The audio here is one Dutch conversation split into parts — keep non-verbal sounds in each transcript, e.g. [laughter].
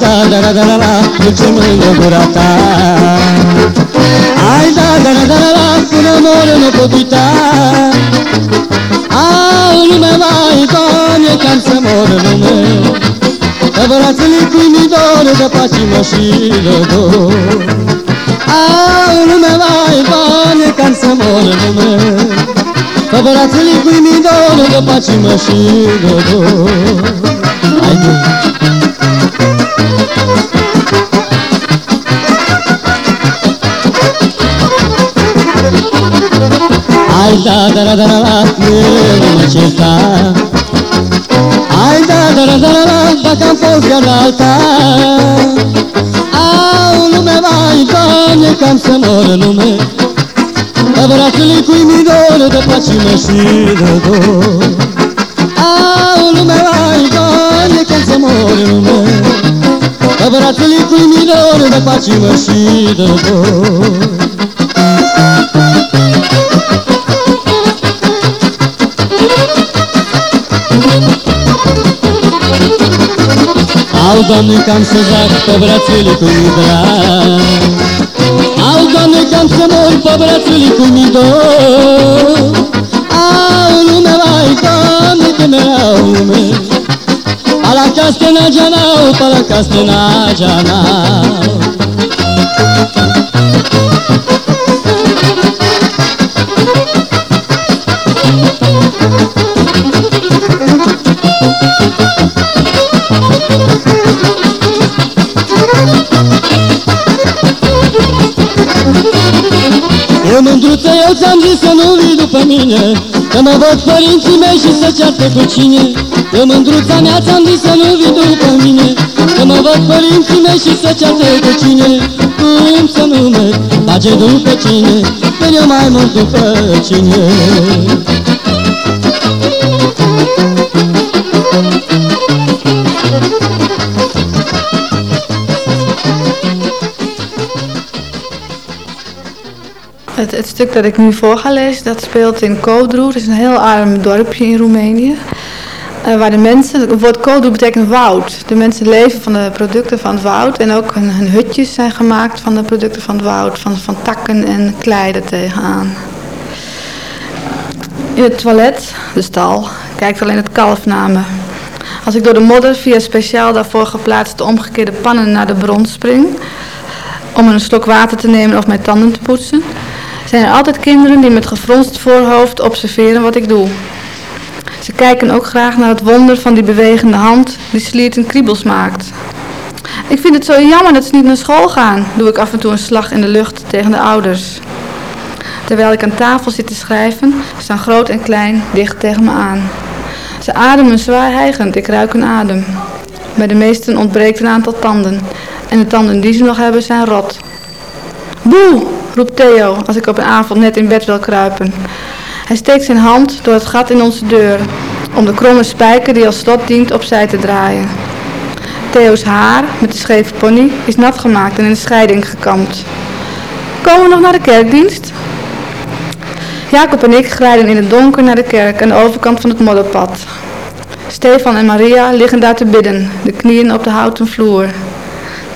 da da da da da la, dulce mângă gura ta Ai da da da da da la, până mor nu pot uita Au lume mai doamne, cam să mor lume Că brațele cu mi dor de paci mă și de dor Au lume mai doamne, cam să mor lume Că brațele cu mi dor de paci mă și de dor Haide! Ai da da da da da nu mă certa Ai da da da da da dacă am fost chiar alta Au lume mai doamne cam să mor lume Că brațele cui mi dor de pace și de dor Au lume mai doamne cam să mor lume Că brațele cui mi dor de pace și de dor Au, Doamne, cam să zac pe brațele cu drag Au, Doamne, cam să mor pe brațele cu midor Au, lume, vai, Doamne, că mi-au lume. Pala castena janau, pala castena janau Eu eu ți-am zis să nu vii după mine Că mă văd părinții mei și să ceartă cu cine. Eu mândruța mea ți-am zis să nu vii după mine Că mă văd părinții mei și să ceartă cu cine. Cum să nu merg, bage după cine Că eu mai mult după cine stuk dat ik nu voor ga lezen, dat speelt in Kodru. Dat is een heel arm dorpje in Roemenië. Eh, waar de mensen, het woord Kodru betekent woud. De mensen leven van de producten van het woud. En ook hun, hutjes zijn gemaakt van de producten van het woud. Van, van takken en klei tegenaan. In het toilet, de stal, kijkt alleen het kalf naar me. Als ik door de modder via speciaal daarvoor geplaatste omgekeerde pannen naar de bron spring... om een slok water te nemen of mijn tanden te poetsen zijn er altijd kinderen die met gefronst voorhoofd observeren wat ik doe. Ze kijken ook graag naar het wonder van die bewegende hand die sliert en kriebels maakt. Ik vind het zo jammer dat ze niet naar school gaan, doe ik af en toe een slag in de lucht tegen de ouders. Terwijl ik aan tafel zit te schrijven, staan groot en klein dicht tegen me aan. Ze ademen zwaar hijgend, ik ruik hun adem. Bij de meesten ontbreekt een aantal tanden. En de tanden die ze nog hebben zijn rot. Boe, roept Theo als ik op een avond net in bed wil kruipen. Hij steekt zijn hand door het gat in onze deur om de kromme spijker die als slot dient opzij te draaien. Theo's haar met de scheve pony is nat gemaakt en in de scheiding gekamd. Komen we nog naar de kerkdienst? Jacob en ik glijden in het donker naar de kerk aan de overkant van het modderpad. Stefan en Maria liggen daar te bidden, de knieën op de houten vloer.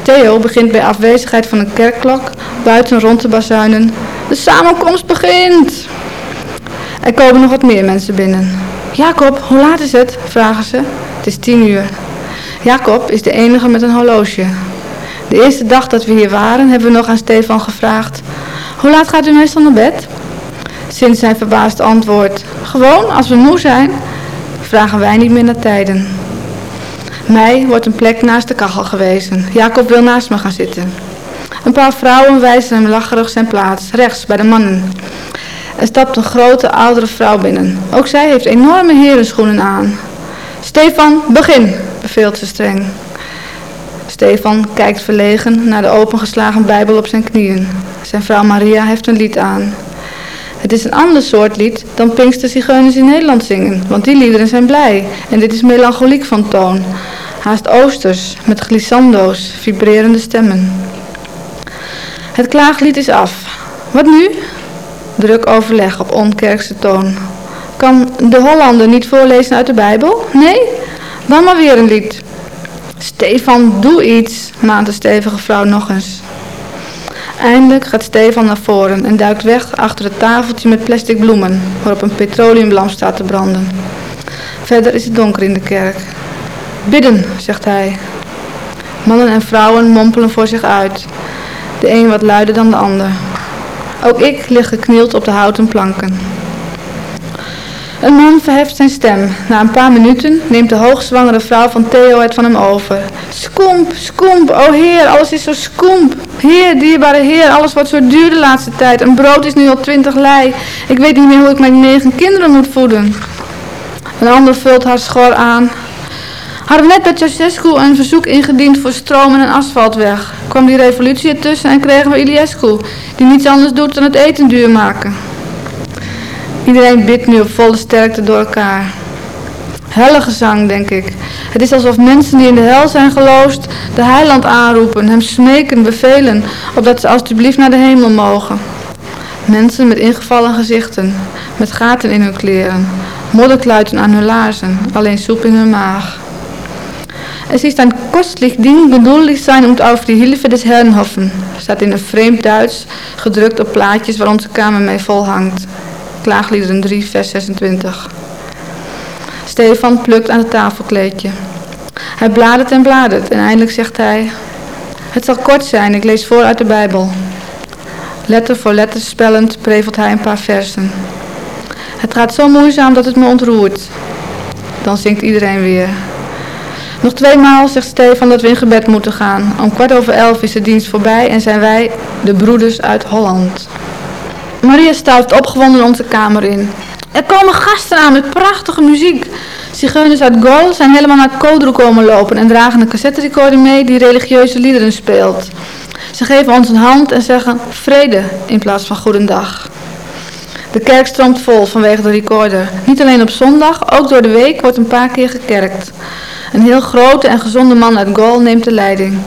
Theo begint bij afwezigheid van een kerkklok buiten rond te bazuinen. De samenkomst begint! Er komen nog wat meer mensen binnen. Jacob, hoe laat is het? vragen ze. Het is tien uur. Jacob is de enige met een horloge. De eerste dag dat we hier waren hebben we nog aan Stefan gevraagd. Hoe laat gaat u meestal naar bed? Sinds zijn verbaasd antwoord. Gewoon, als we moe zijn, vragen wij niet meer naar tijden. Mij wordt een plek naast de kachel gewezen. Jacob wil naast me gaan zitten. Een paar vrouwen wijzen hem lacherig zijn plaats, rechts bij de mannen. Er stapt een grote oudere vrouw binnen. Ook zij heeft enorme herenschoenen aan. Stefan, begin, beveelt ze streng. Stefan kijkt verlegen naar de opengeslagen Bijbel op zijn knieën. Zijn vrouw Maria heeft een lied aan. Het is een ander soort lied dan Pinkster Zigeuners in Nederland zingen, want die liederen zijn blij en dit is melancholiek van toon. Haast oosters, met glissando's, vibrerende stemmen. Het klaaglied is af. Wat nu? Druk overleg op onkerkse toon. Kan de Hollander niet voorlezen uit de Bijbel? Nee? Dan maar weer een lied. Stefan, doe iets, maant de stevige vrouw nog eens. Eindelijk gaat Stefan naar voren en duikt weg achter het tafeltje met plastic bloemen, waarop een petroleumlamp staat te branden. Verder is het donker in de kerk. Bidden, zegt hij. Mannen en vrouwen mompelen voor zich uit, de een wat luider dan de ander. Ook ik lig geknield op de houten planken. Een man verheft zijn stem. Na een paar minuten neemt de hoogzwangere vrouw van Theo het van hem over. Skomp, skomp, o heer, alles is zo skomp. Heer, dierbare heer, alles wordt zo duur de laatste tijd. Een brood is nu al twintig lei. Ik weet niet meer hoe ik mijn negen kinderen moet voeden. Een ander vult haar schor aan. Hadden we net bij Ceausescu een verzoek ingediend voor stromen en asfaltweg. Kwam die revolutie ertussen en kregen we Iliescu, die niets anders doet dan het eten duur maken. Iedereen bidt nu op volle sterkte door elkaar. Hellegezang, denk ik. Het is alsof mensen die in de hel zijn geloosd de heiland aanroepen, hem smeken, bevelen, opdat ze alstublieft naar de hemel mogen. Mensen met ingevallen gezichten, met gaten in hun kleren, modderkluiten aan hun laarzen, alleen soep in hun maag. Es ist ein kostlich Ding, geduldig sein und auf die Hilfe des Herrn hoffen, staat in een vreemd Duits, gedrukt op plaatjes waar onze kamer mee volhangt. Klaagliederen 3, vers 26. Stefan plukt aan het tafelkleedje. Hij bladert en bladert en eindelijk zegt hij... Het zal kort zijn, ik lees voor uit de Bijbel. Letter voor letter spellend prevelt hij een paar versen. Het gaat zo moeizaam dat het me ontroert. Dan zingt iedereen weer. Nog twee maal zegt Stefan dat we in gebed moeten gaan. Om kwart over elf is de dienst voorbij en zijn wij de broeders uit Holland. Maria stuift opgewonden onze kamer in. Er komen gasten aan met prachtige muziek. Zigeuners uit Gol zijn helemaal naar Kodro komen lopen en dragen een cassette recorder mee die religieuze liederen speelt. Ze geven ons een hand en zeggen vrede in plaats van goedendag. De kerk stroomt vol vanwege de recorder. Niet alleen op zondag, ook door de week wordt een paar keer gekerkt. Een heel grote en gezonde man uit Gol neemt de leiding.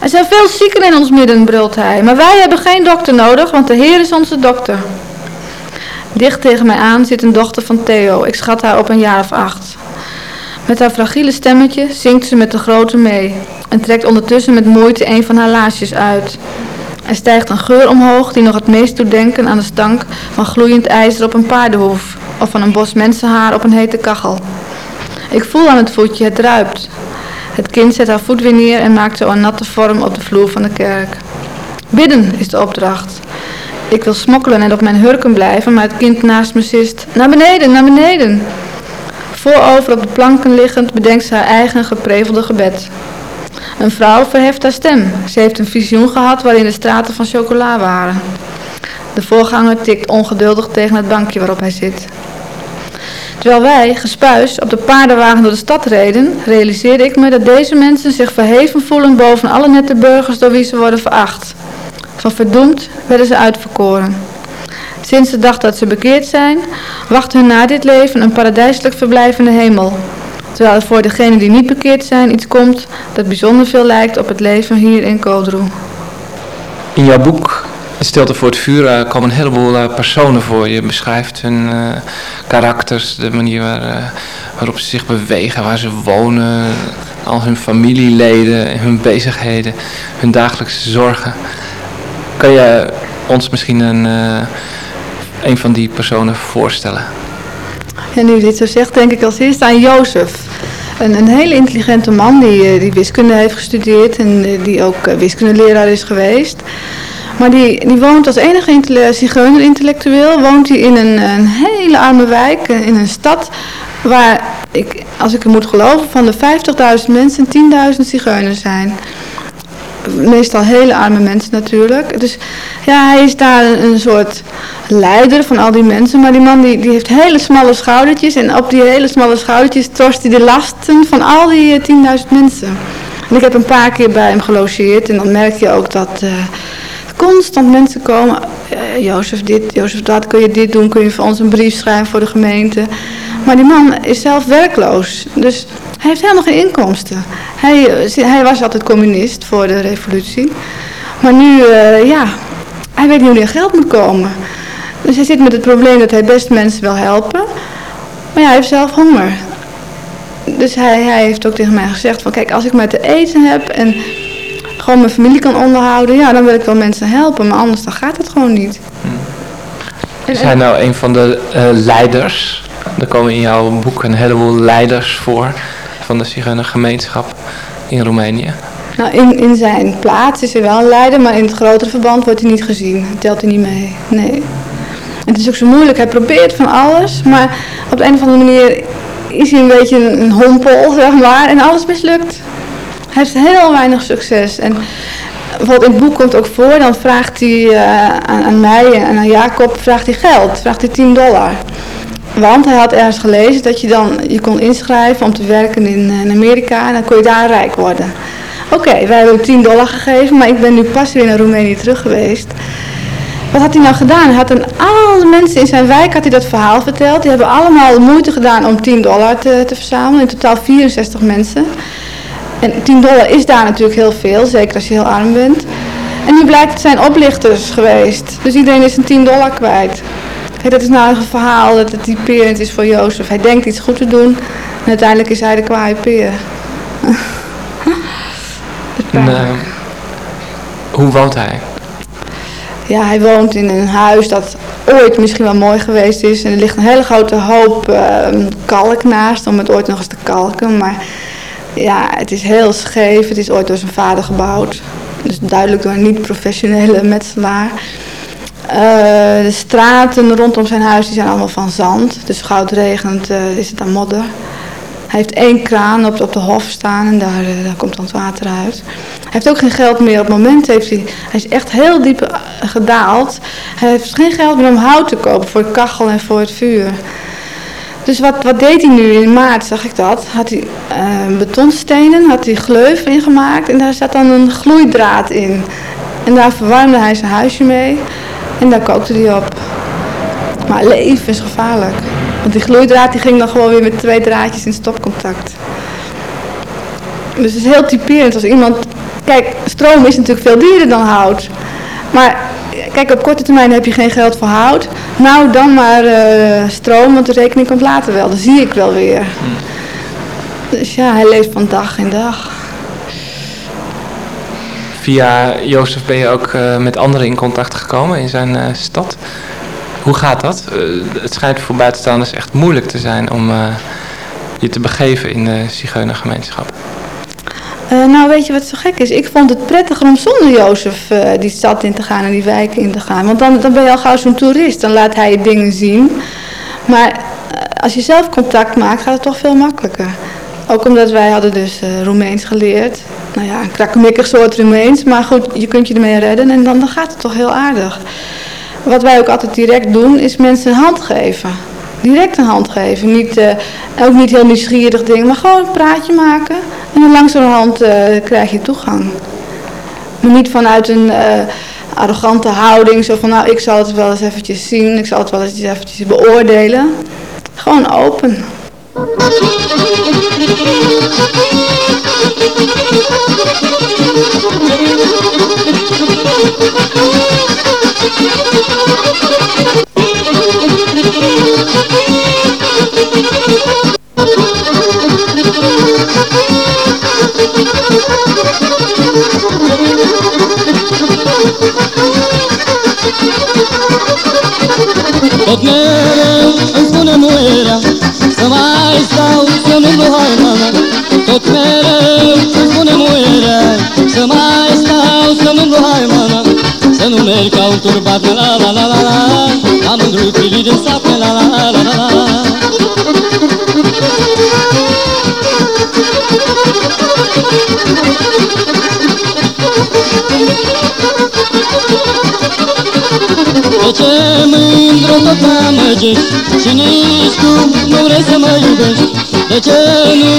Er zijn veel zieken in ons midden, brult hij. Maar wij hebben geen dokter nodig, want de Heer is onze dokter. Dicht tegen mij aan zit een dochter van Theo. Ik schat haar op een jaar of acht. Met haar fragiele stemmetje zingt ze met de grote mee. En trekt ondertussen met moeite een van haar laarsjes uit. Er stijgt een geur omhoog die nog het meest doet denken aan de stank van gloeiend ijzer op een paardenhoef. Of van een bos mensenhaar op een hete kachel. Ik voel aan het voetje, het druipt. Het kind zet haar voet weer neer en maakt zo een natte vorm op de vloer van de kerk. Bidden is de opdracht. Ik wil smokkelen en op mijn hurken blijven, maar het kind naast me zist. Naar beneden, naar beneden. Voorover op de planken liggend bedenkt ze haar eigen geprevelde gebed. Een vrouw verheft haar stem. Ze heeft een visioen gehad waarin de straten van chocola waren. De voorganger tikt ongeduldig tegen het bankje waarop hij zit. Terwijl wij, gespuis, op de paardenwagen door de stad reden, realiseerde ik me dat deze mensen zich verheven voelen boven alle nette burgers door wie ze worden veracht. Van verdoemd werden ze uitverkoren. Sinds de dag dat ze bekeerd zijn, wacht hun na dit leven een paradijselijk verblijf in de hemel. Terwijl er voor degenen die niet bekeerd zijn iets komt dat bijzonder veel lijkt op het leven hier in Kodroe. In jouw boek Stilte voor het vuur uh, komen een heleboel uh, personen voor. Je beschrijft hun uh, karakters, de manier waar, waarop ze zich bewegen, waar ze wonen, al hun familieleden, hun bezigheden, hun dagelijkse zorgen. Kan je ons misschien een, een van die personen voorstellen? Ja, nu dit zo zegt, denk ik als eerste aan Jozef. Een, een hele intelligente man die, die wiskunde heeft gestudeerd en die ook wiskundeleraar is geweest. Maar die, die woont als enige zigeuner-intellectueel, woont hij in een, een hele arme wijk, eh, in een stad waar, ik, als ik het moet geloven, van de 50.000 mensen 10.000 zigeuners zijn. Meestal hele arme mensen natuurlijk. Dus ja, hij is daar een, soort leider van al die mensen. Maar die man die, die heeft hele smalle schoudertjes. En op die hele smalle schoudertjes torst hij de lasten van al die 10.000 mensen. En ik heb een paar keer bij hem gelogeerd. En dan merk je ook dat... constant mensen komen. Uh, Jozef dit, Jozef dat, kun je dit doen, kun je voor ons een brief schrijven voor de gemeente. Maar die man is zelf werkloos. Dus hij heeft helemaal geen inkomsten. Hij, hij was altijd communist voor de revolutie. Maar nu, uh, ja, hij weet niet hoe hij geld moet komen. Dus hij zit met het probleem dat hij best mensen wil helpen. Maar ja, hij heeft zelf honger. dus hij, hij heeft ook tegen mij gezegd van kijk, als ik maar te eten heb en gewoon mijn familie kan onderhouden, ja, dan wil ik wel mensen helpen, maar anders dan gaat het gewoon niet. Is hij nou een van de eh, leiders? Er komen in jouw boek een heleboel leiders voor van de gemeenschap in Roemenië. Nou, in, in zijn plaats is hij wel een leider, maar in het grotere verband wordt hij niet gezien. Telt hij niet mee. Nee. En het is ook zo moeilijk. Hij probeert van alles, maar op de een of andere manier is hij een beetje een, hompel, [laughs] zeg maar, en alles mislukt. Hij heeft heel weinig succes. En bijvoorbeeld in het boek komt ook voor, dan vraagt hij uh, aan, mij en aan Jacob vraagt hij geld, vraagt hij 10 dollar. Want hij had ergens gelezen dat je dan je kon inschrijven om te werken in, in Amerika en dan kon je daar rijk worden. Oké, wij hebben hem 10 dollar gegeven, maar ik ben nu pas weer naar Roemenië terug geweest. Wat had hij nou gedaan? Hij had aan alle mensen in zijn wijk had hij dat verhaal verteld. Die hebben allemaal moeite gedaan om 10 dollar te, te verzamelen. In totaal 64 mensen. En 10 dollar is daar natuurlijk heel veel, zeker als je heel arm bent. En nu blijkt het zijn oplichters geweest. Dus iedereen is een 10 dollar kwijt. Kijk, dat is nou een verhaal dat het typerend is voor Jozef. Hij denkt iets goed te doen en uiteindelijk is hij de kwaaie peer. [laughs] En, uh, hoe woont hij? Ja, hij woont in een huis dat ooit misschien wel mooi geweest is. En er ligt een hele grote hoop uh, kalk naast om het ooit nog eens te kalken. Maar ja, het is heel scheef. Het is ooit door zijn vader gebouwd. Dus duidelijk door een niet-professionele metselaar. Uh, de straten rondom zijn huis die zijn allemaal van zand. Dus goud regent uh, is het aan modder. Hij heeft één kraan op, op de hof staan en daar, uh, daar komt dan water uit. Hij heeft ook geen geld meer. Op het moment heeft hij, hij is echt heel diep eh, gedaald. Hij heeft geen geld meer om hout te kopen voor de kachel en voor het vuur. Dus wat, wat deed hij nu? In maart zag ik dat. Had hij uh, betonstenen, had hij gleuf ingemaakt en daar zat dan een gloeidraad in. En daar verwarmde hij zijn huisje mee en daar kookte hij op. Maar leven is gevaarlijk. Want die gloeidraad die ging dan gewoon weer met twee draadjes in stopcontact. Dus het is heel typerend als iemand... Kijk, stroom is natuurlijk veel duurder dan hout. Maar kijk, op korte termijn heb je geen geld voor hout. Nou, dan maar uh, stroom, want de rekening komt later wel. Dat zie ik wel weer. Dus ja, hij leeft van dag in dag. Via Jozef ben je ook uh, met anderen in contact gekomen in zijn uh, stad. Hoe gaat dat? Het schijnt voor buitenstaanders echt moeilijk te zijn om je te begeven in de Zigeunergemeenschap. Uh, nou, weet je wat zo gek is? Ik vond het prettiger om zonder Jozef die stad in te gaan en die wijken in te gaan. Want dan, dan ben je al gauw zo'n toerist. Dan laat hij je dingen zien. Maar als je zelf contact maakt, gaat het toch veel makkelijker. Ook omdat wij hadden dus Roemeens geleerd. Nou ja, een krakkemikkig soort Roemeens. Maar goed, je kunt je ermee redden en dan, dan gaat het toch heel aardig. Wat wij ook altijd direct doen, is mensen een hand geven. Direct een hand geven. Niet, uh, ook niet heel nieuwsgierig ding, maar gewoon een praatje maken. En dan langzamerhand uh, krijg je toegang. Maar niet vanuit een uh, arrogante houding. Zo van, nou, ik zal het wel eens eventjes zien. Ik zal het wel eens eventjes beoordelen. Gewoon open. [laughs] Tot mereu îmi spune muierea Să mai stau să nu vă hai mama Tot mereu îmi spune muierea Să mai stau să nu vă hai mama Să nu merg ca un turbat la la la la la Am mândru privit în sape la la la la la De ce mândru tot mă amăgești? Și nici tu nu vrei să mă iubești. De ce nu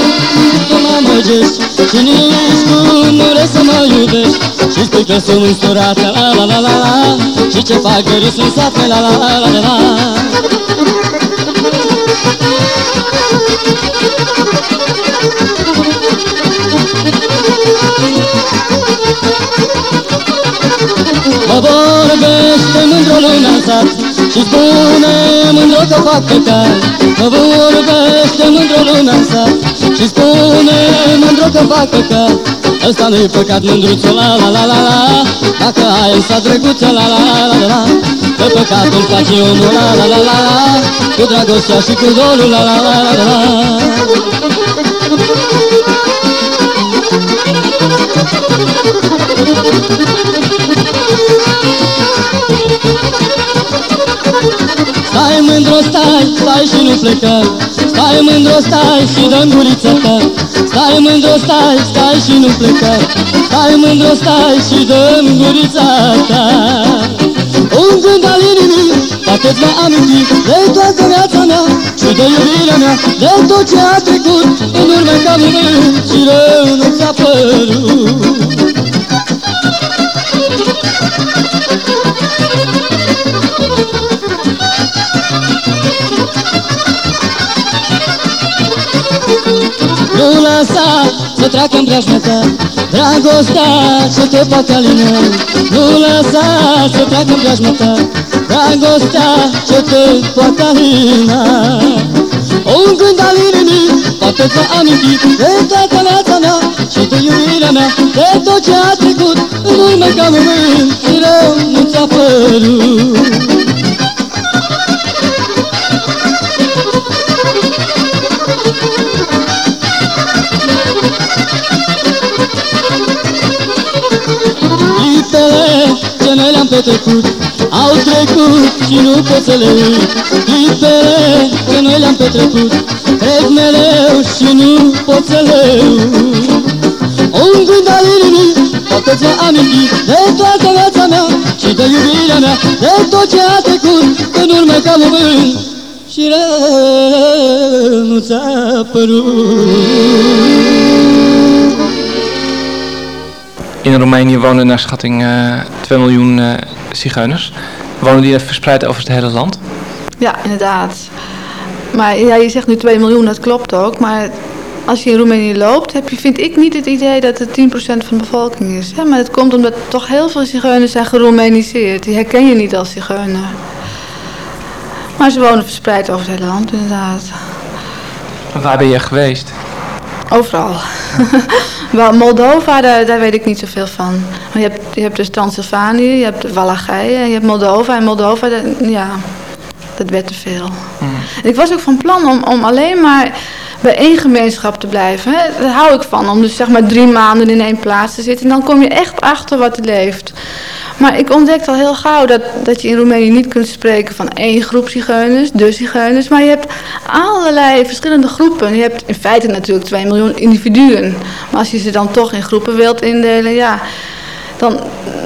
tu mă amăgești? Și nici tu nu vrei să mă iubești. Și spui că sunt însturată la la la la la. Și ce fac de râs în sate la la la la la Mă vorbește mândrul în sat Și spune mândru că fac păcat Mă vorbește mândru lumea în sat Și spune mândru că fac păcat Ăsta nu-i păcat mândruțo la la la la la Dacă ai în sat drăguță la la la la la Că păcatul face omul la la la la la Cu dragostea și cu dolul la la la la la Stai mândru, stai, stai și nu pleca Stai mândru, stai și dă gurița ta Stai mândru, stai, stai și nu pleca Stai mândru, stai și dă gurița ta. Un gând al inimii poate-ți va aminti De toată viața mea și de iubirea mea De tot ce a trecut în urmă ca moment Și rău nu ți-a părut. Nu lăsa să treacă în preajma ta Dragostea ce te poate alina Nu lăsa să treacă în preajma ta Dragostea ce te poate alina Un gând al inimii poate-ți va aminti De toată viața mea și de iubirea mea De tot ce a trecut în urmă ca moment Și rău nu ți-a părut noi le-am petrecut Au trecut și nu pot să le uit. Clipele ce noi le-am petrecut Trec mereu și nu pot să le uit. Un gând al inimii poate ți aminti De toată viața mea și de iubirea mea De tot ce a trecut în urmă ca moment Și rău nu ți-a părut In Roemenië wonen naar schatting eh 2 miljoen eh, zigeuners. Wonen die verspreid over het hele land? Ja, inderdaad. Maar ja, je zegt nu 2 miljoen, dat klopt ook. Maar als je in Roemenië loopt, heb je, vind ik niet het idee dat het 10% van de bevolking is. Ja, maar dat komt omdat toch heel veel zigeuners zijn geroemeniseerd. Die herken je niet als zigeuner. Maar ze wonen verspreid over het hele land, inderdaad. Waar ben je geweest? Overal. [laughs] Wel, Moldova, daar, daar weet ik niet zoveel van. Maar je, hebt, je hebt dus Transylvanië, je hebt Wallachije, en je hebt Moldova. En Moldova, dat- ja, dat werd te veel. En ik was ook van plan om, om alleen maar bij één gemeenschap te blijven. Hè. Daar hou ik van, om dus zeg maar drie maanden in één plaats te zitten. En dan kom je echt achter wat er leeft. Maar ik ontdekte al heel gauw dat, dat je in Roemenië niet kunt spreken van één groep zigeuners, de zigeuners. Maar je hebt allerlei verschillende groepen. Je hebt in feite natuurlijk 2 miljoen individuen. Maar als je ze dan toch in groepen wilt indelen, ja, dan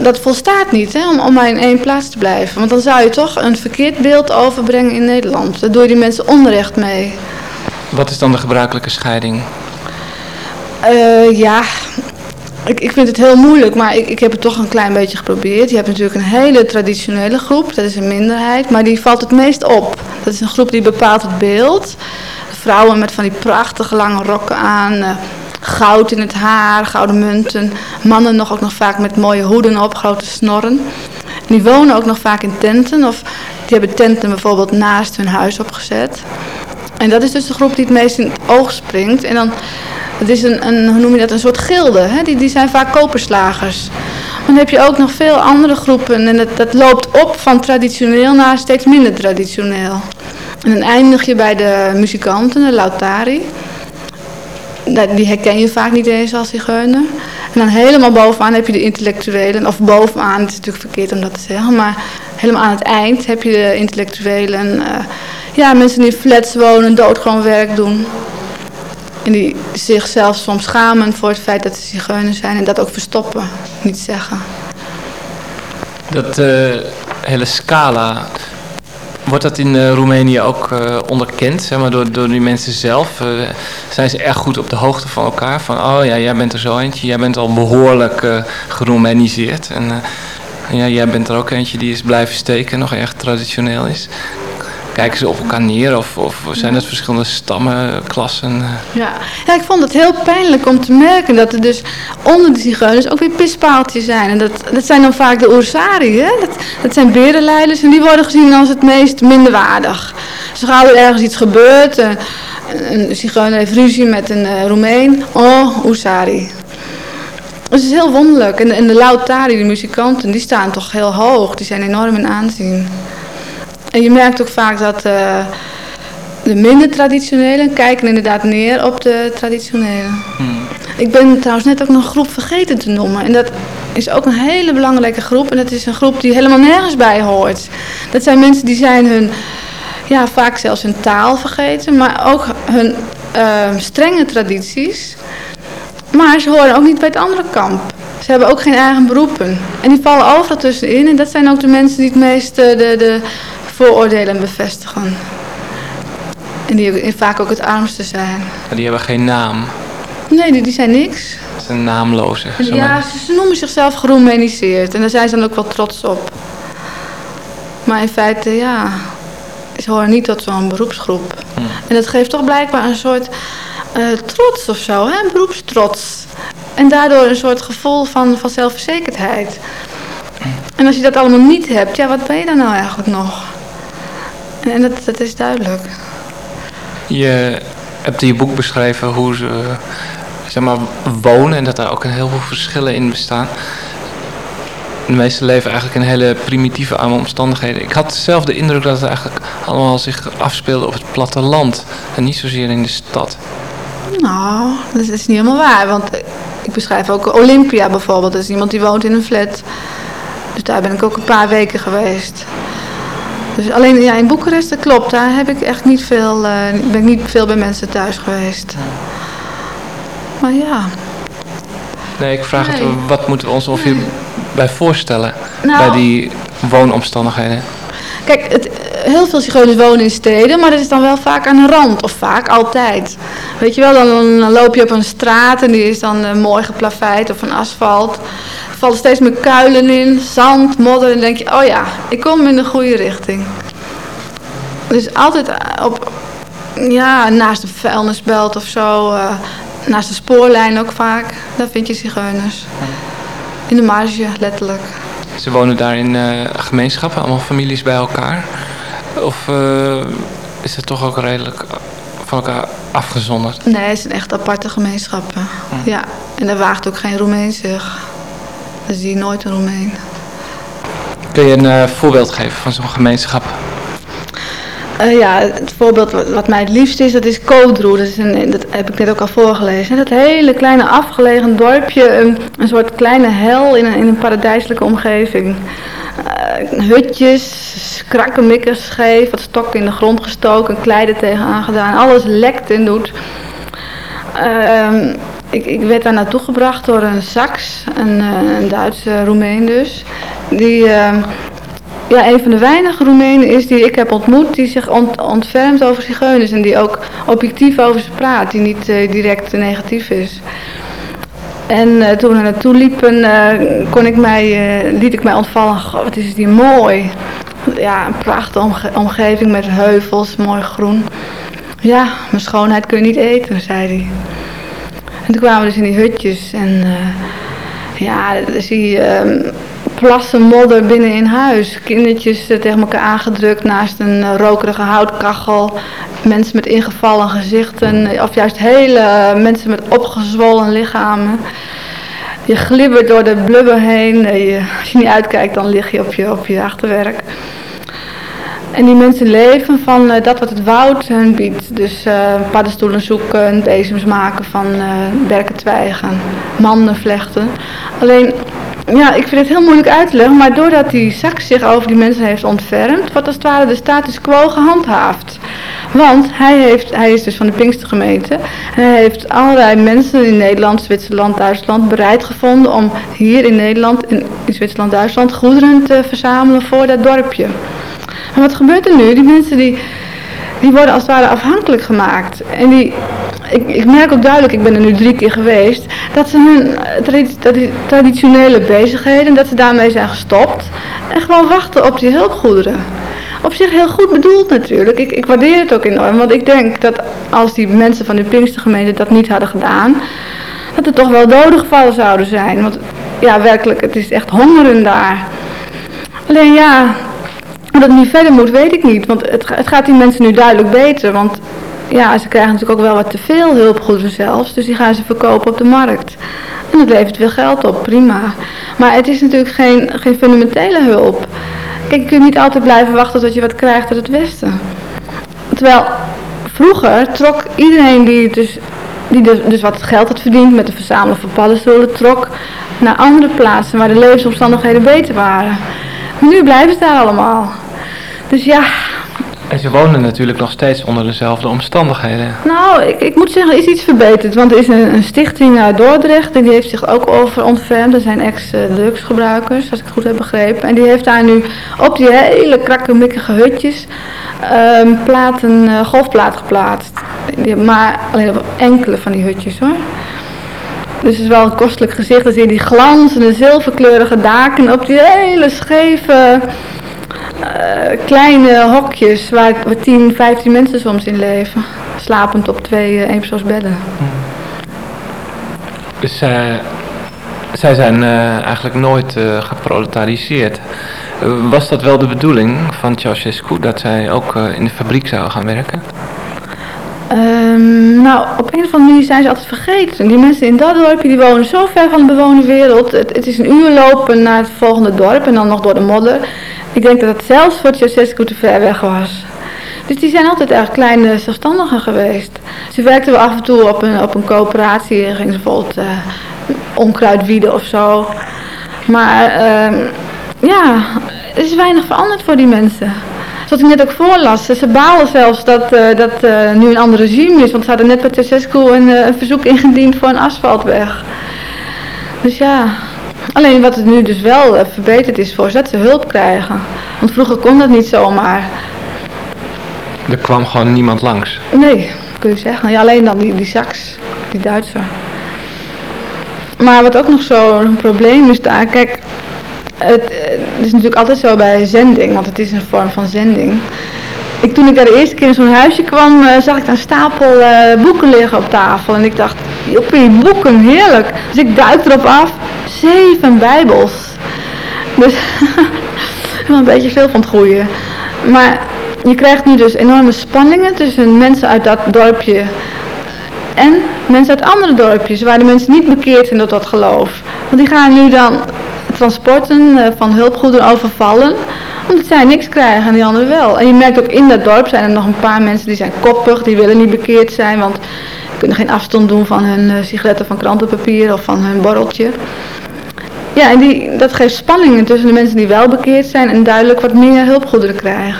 dat volstaat niet hè, om, om maar in één plaats te blijven. Want dan zou je toch een verkeerd beeld overbrengen in Nederland. Daar doe je die mensen onrecht mee. Wat is dan de gebruikelijke scheiding? Eh, ja, ik, ik vind het heel moeilijk, maar ik, ik heb het toch een klein beetje geprobeerd. Je hebt natuurlijk een hele traditionele groep, dat is een minderheid, maar die valt het meest op. Dat is een groep die bepaalt het beeld. Vrouwen met van die prachtige lange rokken aan, eh, goud in het haar, gouden munten. Mannen nog ook nog vaak met mooie hoeden op, grote snorren. Die wonen ook nog vaak in tenten of die hebben tenten bijvoorbeeld naast hun huis opgezet. En dat is dus de groep die het meest in het oog springt. En dan, het is een, een hoe noem je dat, een soort gilde. Hè? Die, die zijn vaak koperslagers. Maar dan heb je ook nog veel andere groepen. En dat, dat loopt op van traditioneel naar steeds minder traditioneel. En dan eindig je bij de muzikanten, de lautari. Die herken je vaak niet eens als zigeuner. En dan helemaal bovenaan heb je de intellectuelen. Of bovenaan, het is natuurlijk verkeerd om dat te zeggen. Maar helemaal aan het eind heb je de intellectuelen. eh, ja, mensen die in flats wonen, doodgewoon werk doen. En die zichzelf soms schamen voor het feit dat ze zigeuner zijn. En dat ook verstoppen, niet zeggen. Dat eh, hele scala, wordt dat in eh, Roemenië ook eh, onderkend zeg maar, door, door die mensen zelf? Zijn ze erg goed op de hoogte van elkaar? Van, oh ja, jij bent er zo eentje, jij bent al behoorlijk eh geroemeniseerd. En ja, jij bent er ook eentje die is blijven steken, nog erg traditioneel is. Kijken ze op elkaar neer of, of zijn het verschillende stammen, klassen? Ja. ja, ik vond het heel pijnlijk om te merken dat er dus onder de zigeuners ook weer pispaaltjes zijn. En dat, dat zijn dan vaak de Oersari, hè? Dat, dat zijn berenleiders en die worden gezien als het meest minderwaardig. Dus gauw er ergens iets gebeurt, uh, een zigeuner heeft ruzie met een uh, Roemeen, oh, Oersari. Dus het is heel wonderlijk. En, en de Lautari, de muzikanten, die staan toch heel hoog. Die zijn enorm in aanzien. En je merkt ook vaak dat uh, de minder traditionelen kijken inderdaad neer op de traditionelen. Hmm. Ik ben trouwens net ook nog een groep vergeten te noemen. En dat is ook een hele belangrijke groep. En dat is een groep die helemaal nergens bij hoort. Dat zijn mensen die zijn hun, ja, vaak zelfs hun taal vergeten. Maar ook hun uh, strenge tradities. Maar ze horen ook niet bij het andere kamp. Ze hebben ook geen eigen beroepen. En die vallen overal tussenin. En dat zijn ook de mensen die het meest de, de vooroordelen bevestigen. En die vaak ook het armste zijn. Maar die hebben geen naam? Nee, die, die zijn niks. Het zijn naamloze. Ja, ze, ze, noemen zichzelf geroemeniseerd. En daar zijn ze dan ook wel trots op. Maar in feite, ja, ze horen niet tot zo'n beroepsgroep. Hm. En dat geeft toch blijkbaar een soort uh, trots of zo, hè? beroepstrots. En daardoor een soort gevoel van, van zelfverzekerdheid. En als je dat allemaal niet hebt, ja, wat ben je dan nou eigenlijk nog? En, dat, dat is duidelijk. Je hebt in je boek beschreven hoe ze zeg maar, wonen en dat daar ook een heel veel verschillen in bestaan. De meeste leven eigenlijk in hele primitieve arme omstandigheden. Ik had zelf de indruk dat het eigenlijk allemaal zich afspeelde op het platteland en niet zozeer in de stad. Nou, dat is niet helemaal waar. Want ik beschrijf ook Olympia bijvoorbeeld. Dat is iemand die woont in een flat. Dus daar ben ik ook een paar weken geweest. Dus alleen ja, in Boekarest, dat klopt. Daar heb ik echt niet veel, uh, ben ik niet veel bij mensen thuis geweest. Maar ja. Nee, ik vraag het, wat moeten we ons ongeveer bij voorstellen? Nou, bij die woonomstandigheden? Kijk, het, heel veel zigeuners wonen in steden, maar dat is dan wel vaak aan de rand. Of vaak altijd. Weet je wel, dan, dan loop je op een straat en die is dan uh, mooi geplaveid of een asfalt. Vallen steeds meer kuilen in, zand, modder. En dan denk je, oh ja, ik kom in de goede richting. Dus altijd op, ja, naast een vuilnisbelt of zo. Uh, naast de spoorlijn ook vaak. Daar vind je zigeuners. In de marge, letterlijk. Ze wonen daar in uh, gemeenschappen, allemaal families bij elkaar? Of uh, is het toch ook redelijk van elkaar afgezonderd? Nee, het zijn echt aparte gemeenschappen. Hm. Ja, en daar waagt ook geen Roemeen zich. Zie je nooit een Roemeen. Kun je een uh, voorbeeld geven van zo'n gemeenschap? Uh, ja, het voorbeeld wat, wat, mij het liefst is, dat is Kodroe. Dat, is een, dat heb ik net ook al voorgelezen. Dat hele kleine afgelegen dorpje, een, een soort kleine hel in een, in een paradijselijke omgeving. Uh, hutjes, krakkemikkers scheef, wat stokken in de grond gestoken, kleiden tegenaan gedaan. Alles lekt en doet. Uh, ik, ik, werd daar naartoe gebracht door een Sax, een, uh, een Duitse Roemeen dus. Die uh, ja, een van de weinige Roemenen is die ik heb ontmoet die zich ont, ontfermt over zigeuners en die ook objectief over ze praat, die niet uh, direct negatief is. En uh, toen we naartoe liepen, kon ik mij, liet ik mij ontvallen, wat is die mooi. Ja, een prachtige omge omgeving met heuvels, mooi groen. Ja, mijn schoonheid kun je niet eten, zei hij. En toen kwamen we dus in die hutjes en ja, dan zie je um, plassen modder binnen in huis. Kindertjes tegen elkaar aangedrukt naast een rokerige houtkachel. Mensen met ingevallen gezichten. Of juist hele mensen met opgezwollen lichamen. Je glibbert door de blubber heen. Je, als je niet uitkijkt dan lig je op je, op je achterwerk. En die mensen leven van uh, dat wat het woud hen biedt. Dus uh, paddenstoelen zoeken, bezems maken van uh, berkentwijgen, manden vlechten. Alleen ja, ik vind het heel moeilijk uit te leggen, maar doordat die zak zich over die mensen heeft ontfermd, wordt als het ware de status quo gehandhaafd. Want hij, heeft, hij is dus van de Pinkstergemeente en hij heeft allerlei mensen in Nederland, Zwitserland, Duitsland bereid gevonden om hier in Nederland, in Zwitserland, Duitsland, goederen te verzamelen voor dat dorpje. En wat gebeurt er nu? Die mensen die, die worden als het ware afhankelijk gemaakt. En die, ik, ik, merk ook duidelijk, ik ben er nu drie keer geweest, dat ze hun traditionele bezigheden, dat ze daarmee zijn gestopt en gewoon wachten op die hulpgoederen. op zich heel goed bedoeld natuurlijk. Ik, ik waardeer het ook enorm, want ik denk dat als die mensen van de Pinkstergemeente dat niet hadden gedaan, dat er toch wel doden gevallen zouden zijn. Want ja, werkelijk, het is echt hongeren daar. Alleen ja, hoe dat nu verder moet, weet ik niet. Want het, het gaat die mensen nu duidelijk beter. Want ja, ze krijgen natuurlijk ook wel wat te veel hulpgoederen zelfs. Dus die gaan ze verkopen op de markt. En dat levert veel geld op, prima. Maar het is natuurlijk geen, geen fundamentele hulp. Kijk, je kunt niet altijd blijven wachten tot je wat krijgt uit het Westen. Terwijl vroeger trok iedereen die, dus, die dus, dus wat geld had verdiend met de verzamelen van paddenstoelen, trok naar andere plaatsen waar de levensomstandigheden beter waren. Nu blijven ze daar allemaal. Dus ja, En ze wonen natuurlijk nog steeds onder dezelfde omstandigheden. nou, ik, ik moet zeggen, er is iets verbeterd. Want er is een, een stichting uit Dordrecht en die heeft zich ook over ontfermd. Er zijn ex-drugsgebruikers, als ik het goed heb begrepen. En die heeft daar nu op die hele krakkemikkige hutjes ehm, platen, eh, golfplaat geplaatst. Die, maar alleen op enkele van die hutjes hoor. Dus het is wel een kostelijk gezicht. Dan zie je die glanzende zilverkleurige daken op die hele scheve eh, kleine hokjes waar, waar 10, 15 mensen soms in leven. Slapend op twee uh, eenpersoonsbedden. Dus eh, zij zijn eigenlijk nooit geproletariseerd. Was dat wel de bedoeling van Ceausescu dat zij ook in de fabriek zou gaan werken? Ehm, nou, op een of andere manier zijn ze altijd vergeten. Die mensen in dat dorpje die wonen zo ver van de bewoonde wereld. Het, is een uur lopen naar het volgende dorp en dan nog door de modder. Ik denk dat het zelfs voor Ceausescu te ver weg was. Dus die zijn altijd erg kleine zelfstandigen geweest. Ze werkten wel af en toe op een, op een coöperatie. Gingen ze bijvoorbeeld eh, onkruid wieden of zo. Maar ehm, ja, er is weinig veranderd voor die mensen. Zoals ik net ook voorlas, ze balen zelfs dat, eh, dat eh, nu een ander regime is. Want ze hadden net bij Ceausescu een, eh, een verzoek ingediend voor een asfaltweg. Dus ja, alleen wat het nu dus wel verbeterd is voor ze, dat ze hulp krijgen. Want vroeger kon dat niet zomaar. Er kwam gewoon niemand langs. Nee, kun je zeggen. Ja, alleen dan die, die Saks, die Duitser. Maar wat ook nog zo'n probleem is daar, kijk, het, eh, het is natuurlijk altijd zo bij zending, want het is een vorm van zending. Ik, toen ik daar de eerste keer in zo'n huisje kwam, eh, zag ik daar een stapel eh, boeken liggen op tafel. En ik dacht, joppie, boeken, heerlijk. Dus ik duik erop af, zeven bijbels. Dus [laughs] een beetje veel van het goede. Maar je krijgt nu dus enorme spanningen tussen mensen uit dat dorpje en mensen uit andere dorpjes waar de mensen niet bekeerd zijn tot dat geloof. Want die gaan nu dan transporten eh, van hulpgoederen overvallen, omdat zij niks krijgen en die anderen wel. En je merkt ook in dat dorp zijn er nog een paar mensen die zijn koppig, die willen niet bekeerd zijn, want die kunnen geen afstand doen van hun eh, sigaretten van krantenpapier of van hun borreltje. Ja, en die, dat geeft spanningen tussen de mensen die wel bekeerd zijn en duidelijk wat meer hulpgoederen krijgen.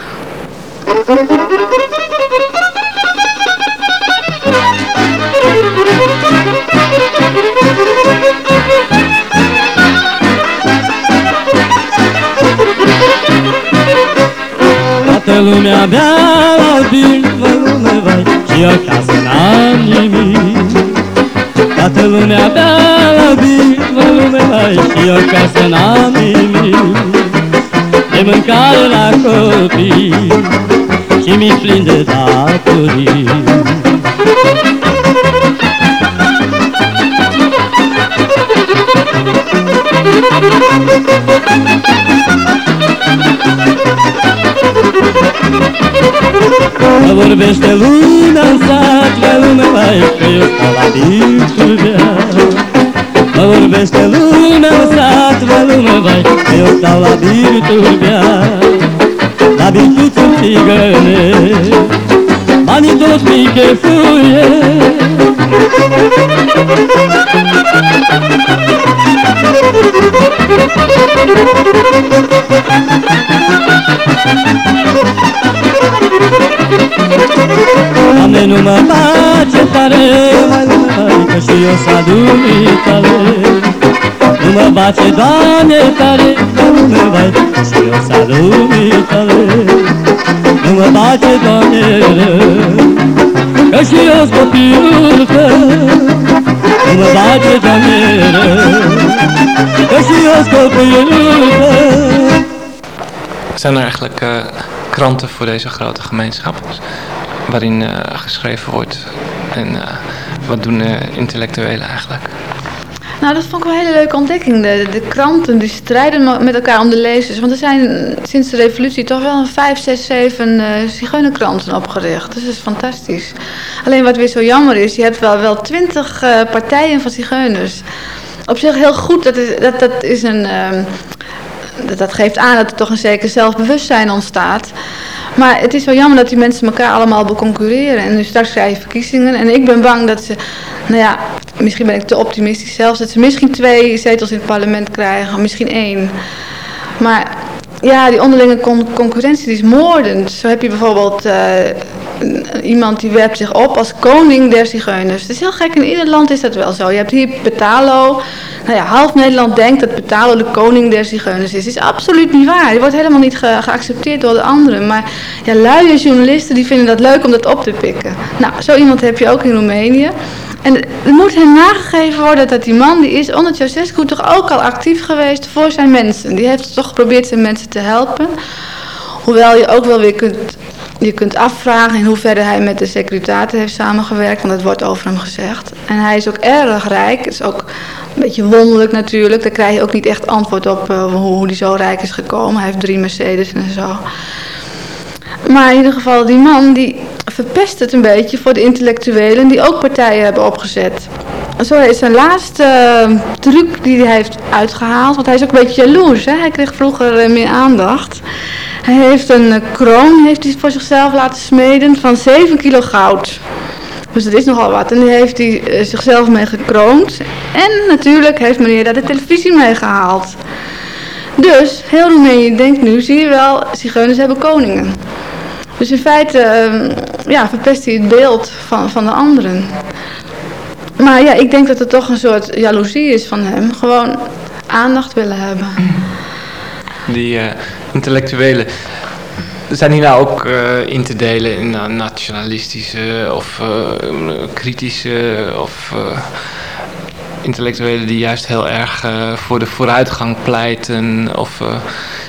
Toată lumea bea la vă lume vai Și acasă n-am nimic. Toată lumea bea la vă lume vai Și acasă n-am nimic. De mâncare la copii Și mi plin de datorii Mă vorbește lumea în sat, la lume mai că eu stau la bicubea Mă vorbește lumea în sat, la lume mai că eu stau la bicubea La bicuțul țigăne, banii toți mi chefuie Doamne, nu mă face tare, mai nu mă mai, că și eu s-a tale. Nu mă face, Doamne, tare, mai nu mă mai, că și eu s-a tale. Doamne, rău, că și eu copilul tău. Doamne, rău, că și eu copilul tău. Zijn er eigenlijk eh, kranten voor deze grote gemeenschap. Waarin geschreven wordt. En wat doen intellectuelen eigenlijk? Nou, dat vond ik wel een hele leuke ontdekking. De, de kranten die strijden met elkaar om de lezers. Want er zijn sinds de revolutie toch wel een 5, 6, 7 uh, zigeunerkranten opgericht. Dus dat is fantastisch. Alleen wat weer zo jammer is, je hebt wel, wel 20 uh, partijen van zigeuners. Op zich heel goed, dat is, dat, dat is een... Dat, dat geeft aan dat er toch een zeker zelfbewustzijn ontstaat. Maar het is wel jammer dat die mensen elkaar allemaal beconcurreren. En nu straks krijg je verkiezingen. En ik ben bang dat ze, nou ja, misschien ben ik te optimistisch zelfs, dat ze misschien twee zetels in het parlement krijgen, misschien één. Maar ja, die onderlinge concurrentie die is moordend. Zo heb je bijvoorbeeld uh, iemand die werpt zich op als koning der zigeuners. Het is heel gek, in ieder land is dat wel zo. Je hebt hier Betalo. Nou ja, half Nederland denkt dat Betalo de koning der zigeuners is. Dat is absoluut niet waar. Die wordt helemaal niet ge geaccepteerd door de anderen. Maar ja, luie journalisten die vinden dat leuk om dat op te pikken. Nou, zo iemand heb je ook in Roemenië. En er moet hem nagegeven worden dat die man, die is onder Ceausescu toch ook al actief geweest voor zijn mensen. Die heeft toch geprobeerd zijn mensen te helpen. Hoewel je ook wel weer kunt, je kunt afvragen in hoeverre hij met de securitaten heeft samengewerkt, want dat wordt over hem gezegd. En hij is ook erg rijk, het is ook een beetje wonderlijk natuurlijk. Daar krijg je ook niet echt antwoord op uh, hoe hij zo rijk is gekomen. Hij heeft drie Mercedes en zo. Maar in ieder geval, die man die verpest het een beetje voor de intellectuelen die ook partijen hebben opgezet. Is zijn laatste uh, truc die hij heeft uitgehaald, want hij is ook een beetje jaloers. Hè? Hij kreeg vroeger uh, meer aandacht. Hij heeft een uh, kroon heeft hij voor zichzelf laten smeden van 7 kilo goud. Dus dat is nogal wat. En die heeft hij zichzelf mee gekroond. En natuurlijk heeft meneer daar de televisie mee gehaald. Dus, heel Roemenië denkt nu, zie je wel, zigeuners hebben koningen. Dus in feite uh, ja, verpest hij het beeld van, van de anderen. Maar ja, ik denk dat het toch een soort jaloezie is van hem. Gewoon aandacht willen hebben. Die uh, intellectuelen, zijn die nou ook uh, in te delen in uh, nationalistische of kritische of intellectuelen die juist heel erg voor de vooruitgang pleiten of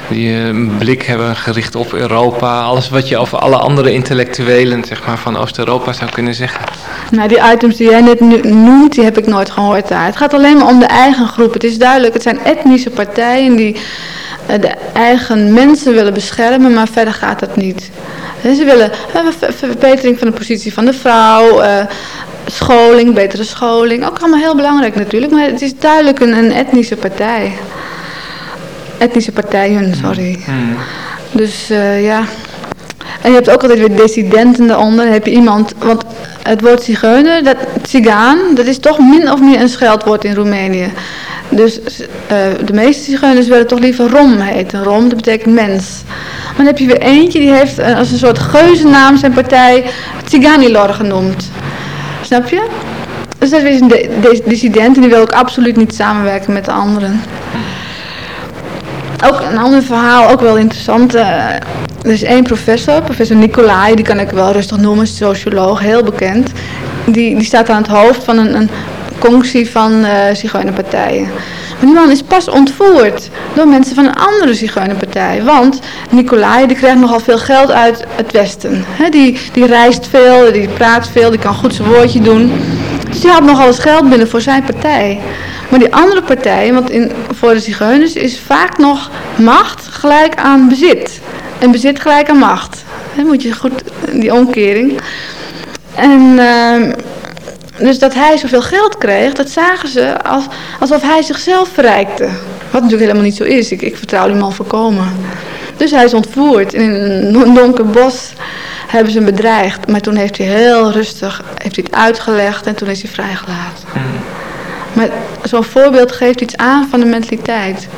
die een blik hebben gericht op Europa. Alles wat je over alle andere intellectuelen zeg maar, van Oost-Europa zou kunnen zeggen. Nou, die items die jij net noemt, die heb ik nooit gehoord daar. Het gaat alleen maar om de eigen groep. Het is duidelijk, het zijn etnische partijen die eh, de eigen mensen willen beschermen, maar verder gaat dat niet. Ze willen verbetering van de positie van de vrouw, scholing, betere scholing. Ook allemaal heel belangrijk natuurlijk, maar het is duidelijk een, een etnische partij etnische partijen, sorry. Hmm. Dus uh, ja. En je hebt ook altijd weer dissidenten daaronder. Dan heb je iemand, want het woord zigeuner, dat Tsigaan, dat is toch min of meer een scheldwoord in Roemenië. Dus uh, de meeste zigeuners willen toch liever Rom heten. Rom, dat betekent mens. Maar dan heb je weer eentje, die heeft uh, als een soort geuzennaam zijn partij Tsiganilor genoemd. Snap je? Dus dat is een dissident en die wil ook absoluut niet samenwerken met de anderen ook een ander verhaal, ook wel interessant. Uh, er is één professor, professor Nicolai, die kan ik wel rustig noemen, socioloog, heel bekend. Die, die staat aan het hoofd van een, een conctie van uh, zigeunerpartijen. Die man is pas ontvoerd door mensen van een andere zigeunerpartij. Want Nicolai die krijgt nogal veel geld uit het Westen. die, die reist veel, die praat veel, die kan goed zijn woordje doen. Dus die had nogal eens geld binnen voor zijn partij. Maar die andere partij, want in, voor de zigeuners is vaak nog macht gelijk aan bezit. En bezit gelijk aan macht. Moet je goed, die omkering. En uh, dus dat hij zoveel geld kreeg, dat zagen ze als, alsof hij zichzelf verrijkte. Wat natuurlijk helemaal niet zo is. Ik, ik vertrouw die man voorkomen. Dus hij is ontvoerd. In een donker bos hebben ze hem bedreigd. Maar toen heeft hij heel rustig heeft hij het uitgelegd en toen is hij vrijgelaten. Hmm. Maar zo'n voorbeeld geeft iets aan van de mentaliteit.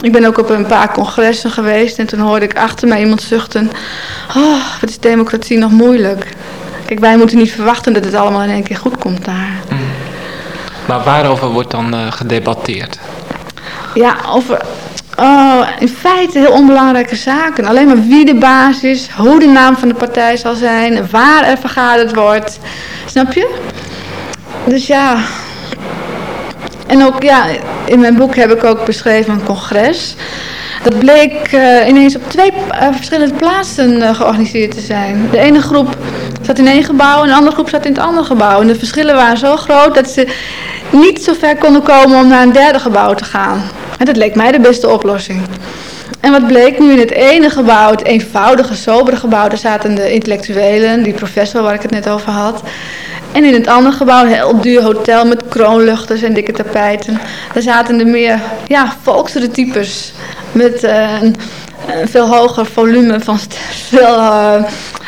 Ik ben ook op een paar congressen geweest en toen hoorde ik achter mij iemand zuchten. Oh, wat is democratie nog moeilijk. Kijk, wij moeten niet verwachten dat het allemaal in één keer goed komt daar. Mm. Maar waarover wordt dan uh, gedebatteerd? Ja, over oh, in feite heel onbelangrijke zaken. Alleen maar wie de baas is, hoe de naam van de partij zal zijn, waar er vergaderd wordt. Snap je? Dus ja, en ook, ja, in mijn boek heb ik ook beschreven een congres. Dat bleek uh, ineens op twee uh, verschillende plaatsen uh, georganiseerd te zijn. De ene groep zat in één gebouw en de andere groep zat in het andere gebouw. En de verschillen waren zo groot dat ze niet zo ver konden komen om naar een derde gebouw te gaan. En dat leek mij de beste oplossing. En wat bleek nu in het ene gebouw, het eenvoudige, sobere gebouw, daar zaten de intellectuelen, die professor waar ik het net over had. En in het andere gebouw, een heel duur hotel met kroonluchters en dikke tapijten. Daar zaten de meer ja, volksere types met uh, een, veel hoger volume van veel uh,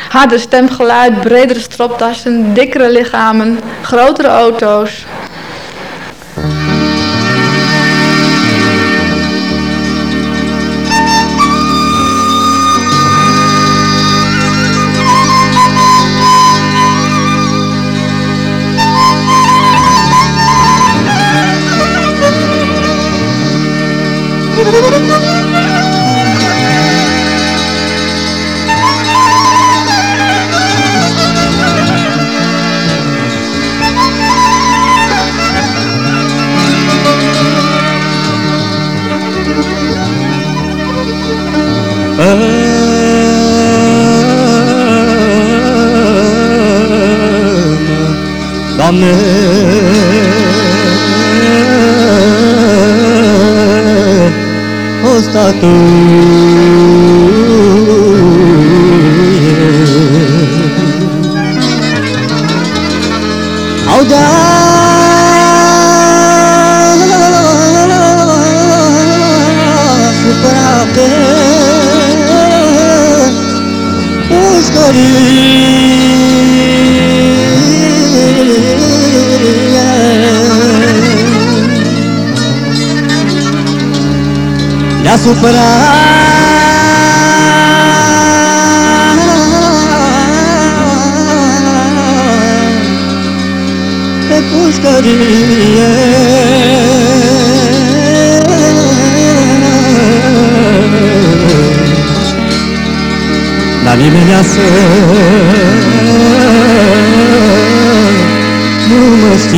harder stemgeluid, bredere stroptassen, dikkere lichamen, grotere auto's. tu 光へ。何目指せ。夢好き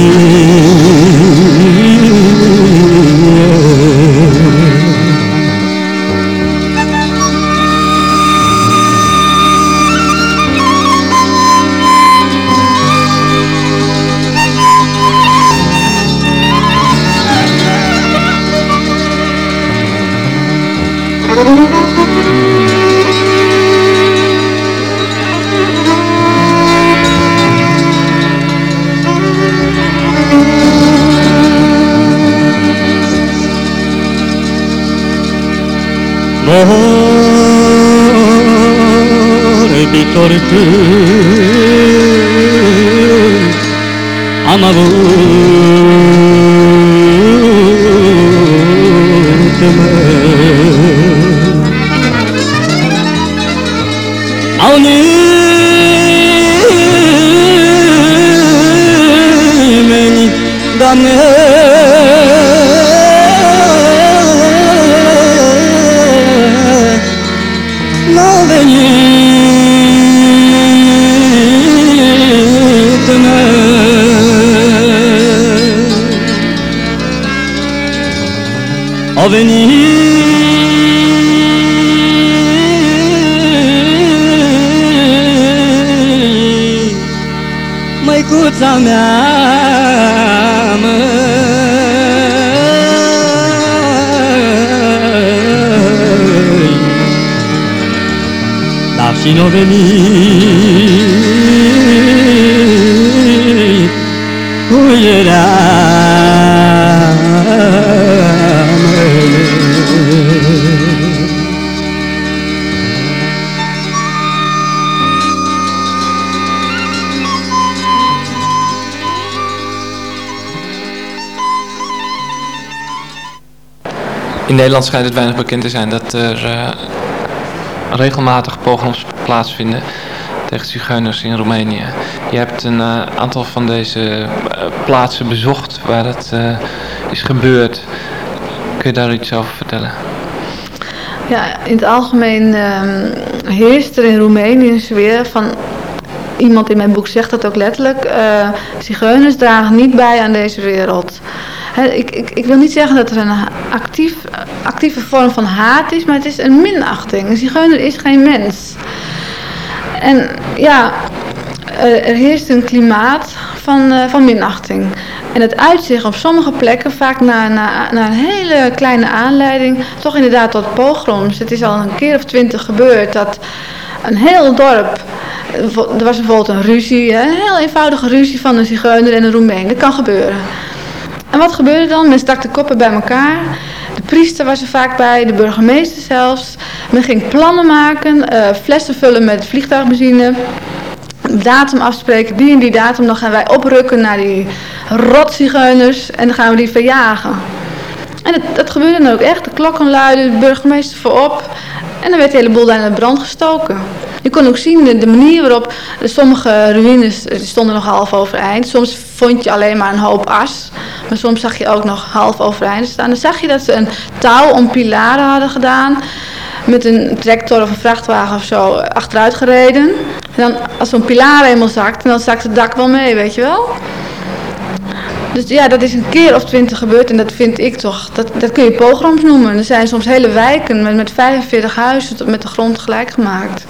In Nederland schijnt het weinig bekend te zijn dat er uh, regelmatig pogroms plaatsvinden tegen zigeuners in Roemenië. Je hebt een uh, aantal van deze uh, plaatsen bezocht waar het is gebeurd. Kun je daar iets over vertellen? Ja, in het algemeen ehm, heerst er in Roemenië een sfeer van iemand in mijn boek zegt dat ook letterlijk. Zigeuners dragen niet bij aan deze wereld. Ik, ik, ik, wil niet zeggen dat er een actief actieve vorm van haat is, maar het is een minachting. Een zigeuner is geen mens. En ja, eh, er heerst een klimaat van, uh, van minachting. En het uitzicht op sommige plekken, vaak na, een hele kleine aanleiding, toch inderdaad tot pogroms. Het is al een keer of twintig gebeurd dat een heel dorp, er was bijvoorbeeld een ruzie, een heel eenvoudige ruzie van een zigeuner en een Roemeen. Dat kan gebeuren. En wat gebeurde dan? Men stak de koppen bij elkaar. De priester was er vaak bij, de burgemeester zelfs. Men ging plannen maken, uh, flessen vullen met vliegtuigbenzine datum afspreken, die en die datum, dan gaan wij oprukken naar die rotzigeuners en dan gaan we die verjagen. En dat, gebeurde dan ook echt. De klokken luiden, de burgemeester voorop en dan werd de hele boel daar in de brand gestoken. Je kon ook zien de, de manier waarop sommige ruïnes stonden nog half overeind. Soms vond je alleen maar een hoop as. Maar soms zag je ook nog half overeind staan. Dan zag je dat ze een touw om pilaren hadden gedaan met een tractor of een vrachtwagen of zo achteruit gereden. En dan, als zo'n pilaar eenmaal zakt, dan zakt het dak wel mee, weet je wel. Dus ja, dat is een keer of twintig gebeurd en dat vind ik toch, dat, dat kun je pogroms noemen. Er zijn soms hele wijken met, met 45 huizen met de grond gelijk gemaakt.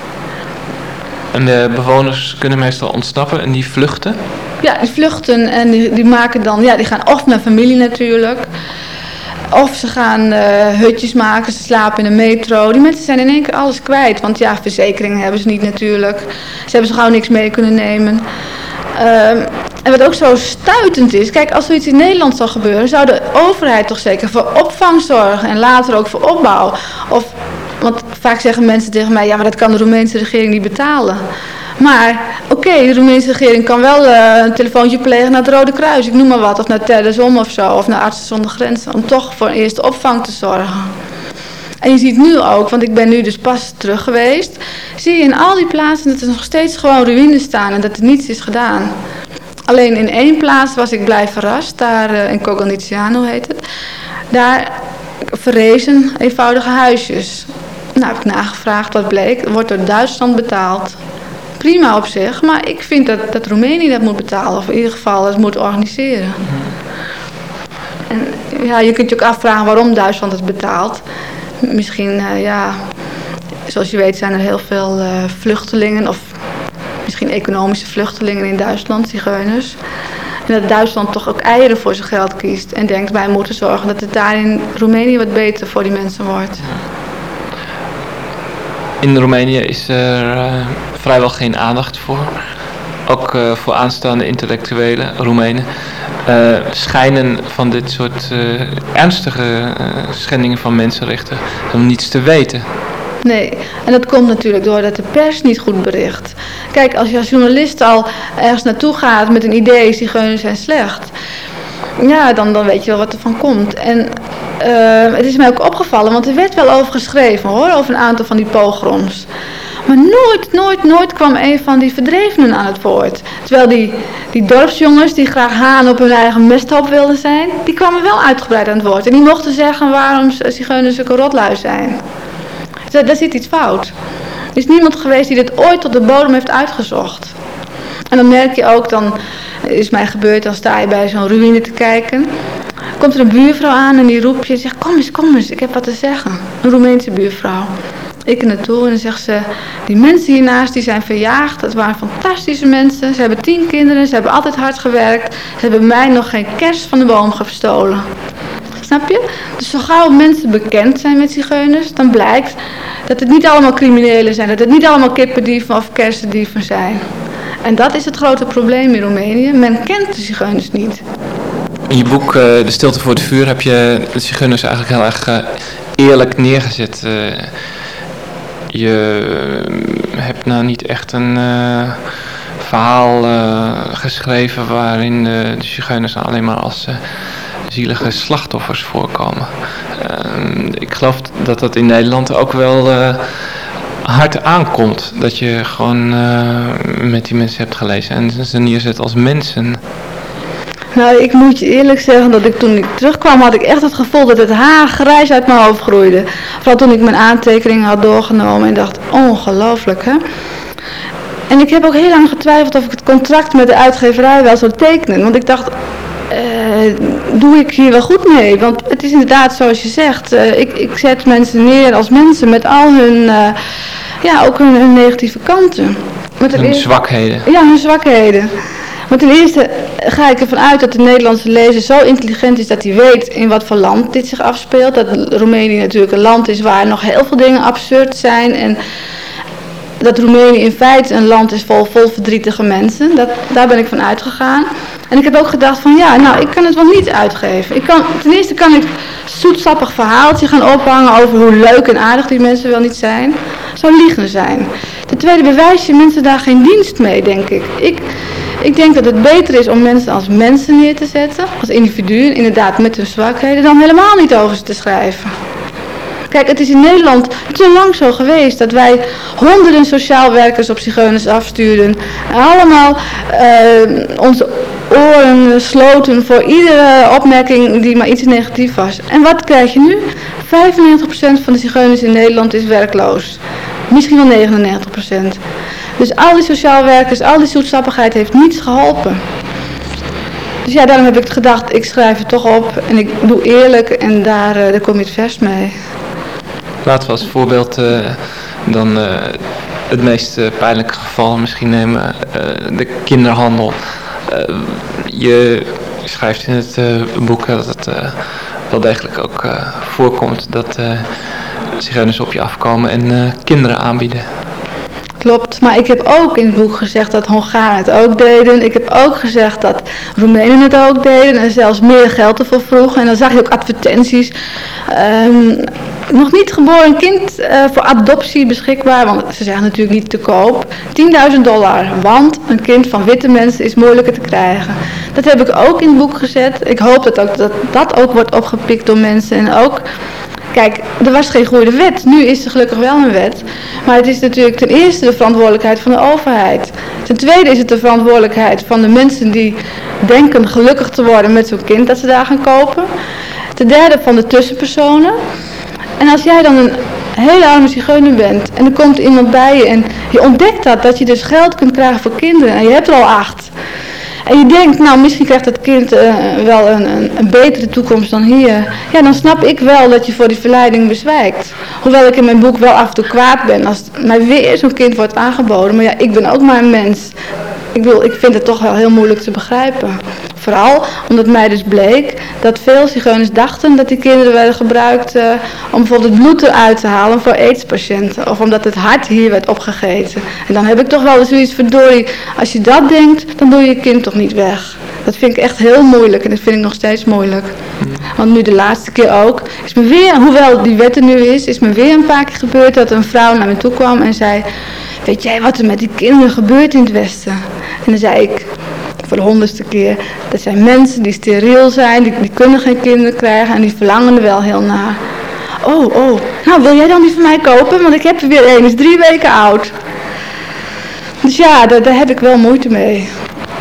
En de bewoners kunnen meestal ontsnappen en die vluchten? Ja, die vluchten en die, die maken dan, ja, die gaan of naar familie natuurlijk. Of ze gaan uh, hutjes maken, ze slapen in de metro. Die mensen zijn in één keer alles kwijt. Want ja, verzekeringen hebben ze niet natuurlijk. Ze hebben zo gauw niks mee kunnen nemen. Uh, en wat ook zo stuitend is, kijk, als zoiets in Nederland zou gebeuren, zou de overheid toch zeker voor opvang zorgen en later ook voor opbouw. Of, want vaak zeggen mensen tegen mij, ja, maar dat kan de Roemeense regering niet betalen. Maar oké, de Roemeense regering kan wel uh, een telefoontje plegen naar het Rode Kruis, ik noem maar wat, of naar Terdesom of zo, of naar Artsen zonder Grenzen, om toch voor eerste opvang te zorgen. En je ziet nu ook, want ik ben nu dus pas terug geweest, zie je in al die plaatsen dat er nog steeds gewoon ruïnes staan en dat er niets is gedaan. Alleen in één plaats was ik blij verrast, daar uh, in Coganiciano heet het. Daar verrezen eenvoudige huisjes. Nou heb ik nagevraagd wat bleek, wordt door Duitsland betaald prima op zich, maar ik vind dat, dat Roemenië dat moet betalen, of in ieder geval dat moet organiseren. En ja, je kunt je ook afvragen waarom Duitsland het betaalt. Misschien, uh, ja, zoals je weet zijn er heel veel uh, vluchtelingen, of misschien economische vluchtelingen in Duitsland, zigeuners. En dat Duitsland toch ook eieren voor zijn geld kiest en denkt wij moeten zorgen dat het daar in Roemenië wat beter voor die mensen wordt. In Roemenië is er uh, vrijwel geen aandacht voor. Ook uh, voor aanstaande intellectuele Roemenen. Uh, schijnen van dit soort ernstige schendingen van mensenrechten om niets te weten. Nee, en dat komt natuurlijk doordat de pers niet goed bericht. Kijk, als je als journalist al ergens naartoe gaat met een idee, zigeuners zijn slecht ja, dan, dan weet je wel wat er van komt. En het is mij ook opgevallen, want er werd wel over geschreven hoor, over een aantal van die pogroms. Maar nooit, nooit, nooit kwam een van die verdrevenen aan het woord. Terwijl die, die dorpsjongens die graag haan op hun eigen mesthoop wilden zijn, die kwamen wel uitgebreid aan het woord. En die mochten zeggen waarom zigeuners zulke rotlui zijn. Dus daar zit iets fout. Er is niemand geweest die dit ooit tot de bodem heeft uitgezocht. En dan merk je ook, dan is mij gebeurd, dan sta je bij zo'n ruïne te kijken. Komt er een buurvrouw aan en die roept je en zegt, kom eens, kom eens, ik heb wat te zeggen. Een Roemeense buurvrouw. Ik naartoe en dan zegt ze, die mensen hiernaast die zijn verjaagd. Dat waren fantastische mensen. Ze hebben tien kinderen, ze hebben altijd hard gewerkt. Ze hebben mij nog geen kerst van de boom gestolen. Snap je? Dus zo gauw mensen bekend zijn met zigeuners, dan blijkt dat het niet allemaal criminelen zijn. Dat het niet allemaal kippendieven of kersendieven zijn. En dat is het grote probleem in Roemenië. Men kent de zigeuners niet. In je boek uh, De Stilte voor het Vuur heb je de zigeuners eigenlijk heel erg uh, eerlijk neergezet. Je hebt nou niet echt een verhaal geschreven waarin de zigeuners alleen maar als zielige slachtoffers voorkomen. Ehm, ik geloof dat dat in Nederland ook wel hard aankomt. Dat je gewoon met die mensen hebt gelezen en ze neerzet als mensen. Nou, ik moet je eerlijk zeggen dat ik toen ik terugkwam had ik echt het gevoel dat het haar grijs uit mijn hoofd groeide. Vooral toen ik mijn aantekeningen had doorgenomen en dacht, ongelooflijk hè. En ik heb ook heel lang getwijfeld of ik het contract met de uitgeverij wel zou tekenen. Want ik dacht, eh, doe ik hier wel goed mee? Want het is inderdaad zoals je zegt, eh, ik, ik zet mensen neer als mensen met al hun, eh, ja, ook hun, hun negatieve kanten. Met Hun zwakheden. Ja, hun zwakheden. Ten eerste ga ik ervan uit dat de Nederlandse lezer zo intelligent is dat hij weet in wat voor land dit zich afspeelt. Dat Roemenië natuurlijk een land is waar nog heel veel dingen absurd zijn. En dat Roemenië in feite een land is vol, vol verdrietige mensen. Dat, daar ben ik van uitgegaan. En ik heb ook gedacht van ja, nou ik kan het wel niet uitgeven. Ik kan, ten eerste kan ik zoetsappig verhaaltje gaan ophangen over hoe leuk en aardig die mensen wel niet zijn. Zou liegen zijn. Ten tweede bewijs je mensen daar geen dienst mee, denk ik. Ik, ik denk dat het beter is om mensen als mensen neer te zetten, als individuen, inderdaad met hun zwakheden, dan helemaal niet over ze te schrijven. Kijk, het is in Nederland te lang zo geweest dat wij honderden sociaal werkers op zigeuners afstuurden. En allemaal eh, onze oren sloten voor iedere opmerking die maar iets negatief was. En wat krijg je nu? 95% van de zigeuners in Nederland is werkloos. Misschien wel 99%. Dus al die sociaal werkers, al die zoetsappigheid heeft niets geholpen. Dus ja, daarom heb ik gedacht, ik schrijf het toch op en ik doe eerlijk en daar, eh, daar kom je het vers mee. Laten we als voorbeeld eh, dan eh, het meest pijnlijke geval misschien nemen, de kinderhandel. Je schrijft in het boek dat het wel degelijk ook voorkomt dat zigeuners op je afkomen en kinderen aanbieden. Klopt, maar ik heb ook in het boek gezegd dat Hongaren het ook deden. Ik heb ook gezegd dat Roemenen het ook deden en zelfs meer geld ervoor vroegen. En dan zag je ook advertenties. Um, nog niet geboren kind uh, voor adoptie beschikbaar, want ze zeggen natuurlijk niet te koop. 10.000 dollar, want een kind van witte mensen is moeilijker te krijgen. Dat heb ik ook in het boek gezet. Ik hoop dat dat, dat ook wordt opgepikt door mensen en ook... Kijk, er was geen goede wet. Nu is er gelukkig wel een wet. Maar het is natuurlijk ten eerste de verantwoordelijkheid van de overheid. Ten tweede is het de verantwoordelijkheid van de mensen die denken gelukkig te worden met zo'n kind dat ze daar gaan kopen. Ten derde van de tussenpersonen. En als jij dan een hele arme zigeuner bent en er komt iemand bij je en je ontdekt dat, dat je dus geld kunt krijgen voor kinderen en je hebt er al acht. En je denkt, nou misschien krijgt dat kind uh, wel een, een, een, betere toekomst dan hier. Ja, dan snap ik wel dat je voor die verleiding bezwijkt. Hoewel ik in mijn boek wel af en toe kwaad ben als mij weer zo'n kind wordt aangeboden. Maar ja, ik ben ook maar een mens. Ik, bedoel, ik vind het toch wel heel moeilijk te begrijpen. Vooral omdat mij dus bleek dat veel zigeuners dachten dat die kinderen werden gebruikt uh, om bijvoorbeeld het bloed eruit te halen voor aidspatiënten. Of omdat het hart hier werd opgegeten. En dan heb ik toch wel zoiets, verdorie, als je dat denkt, dan doe je je kind toch niet weg. Dat vind ik echt heel moeilijk en dat vind ik nog steeds moeilijk. Want nu de laatste keer ook, is me weer, hoewel die wet er nu is, is me weer een paar keer gebeurd dat een vrouw naar me toe kwam en zei... Weet jij wat er met die kinderen gebeurt in het Westen? En dan zei ik, voor de honderdste keer, dat zijn mensen die steriel zijn, die, kunnen geen kinderen krijgen en die verlangen er wel heel naar. Oh, oh, nou wil jij dan die van mij kopen? Want ik heb er weer een, is drie weken oud. Dus ja, daar, heb ik wel moeite mee.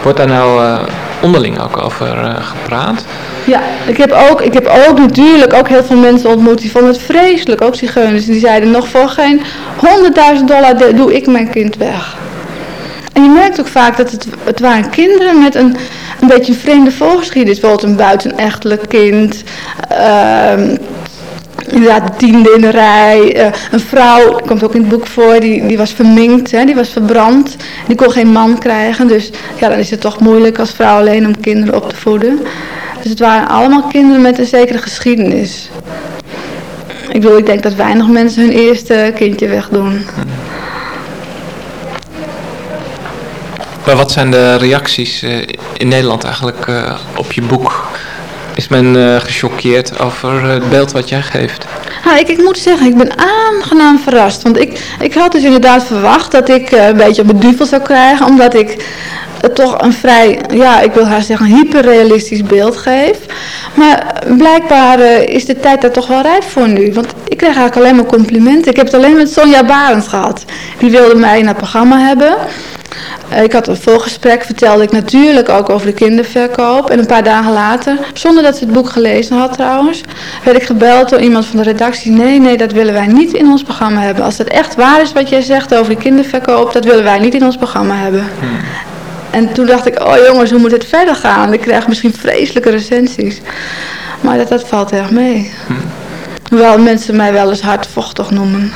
Wordt daar nou uh, onderling ook over uh, gepraat? Ja, ik heb, ook, ik heb ook natuurlijk ook heel veel mensen ontmoet die vonden het vreselijk, ook zigeuners. Die zeiden nog voor geen 100.000 dollar doe ik mijn kind weg. En je merkt ook vaak dat het, het waren kinderen met een, een beetje een vreemde voorgeschiedenis. Bijvoorbeeld een buitenechtelijk kind, uh, inderdaad tiende in de rij. Uh, een vrouw, komt ook in het boek voor, die, die was verminkt, hè, die was verbrand. Die kon geen man krijgen, dus ja, dan is het toch moeilijk als vrouw alleen om kinderen op te voeden. Dus het waren allemaal kinderen met een zekere geschiedenis. Ik bedoel, ik denk dat weinig mensen hun eerste kindje wegdoen. Maar wat zijn de reacties uh, in Nederland eigenlijk uh, op je boek? Is men uh, gechoqueerd over het beeld wat jij geeft? Nou, ik, ik moet zeggen, ik ben aangenaam verrast. Want ik, ik had dus inderdaad verwacht dat ik een beetje op duvel zou krijgen. Omdat ik toch een vrij, ja, ik wil haar zeggen, hyperrealistisch beeld geef. Maar blijkbaar is de tijd daar toch wel rijp voor nu. Want ik krijg eigenlijk alleen maar complimenten. Ik heb het alleen met Sonja Barend gehad. Die wilde mij in het programma hebben. Ik had een voorgesprek, vertelde ik natuurlijk ook over de kinderverkoop. En een paar dagen later, zonder dat ze het boek gelezen had trouwens, werd ik gebeld door iemand van de redactie. Nee, nee, dat willen wij niet in ons programma hebben. Als het echt waar is wat jij zegt over de kinderverkoop, dat willen wij niet in ons programma hebben. Hmm. En toen dacht ik, oh jongens, hoe moet het verder gaan? Ik krijg misschien vreselijke recensies. Maar dat, dat valt erg mee. Hoewel mensen mij wel eens hardvochtig noemen.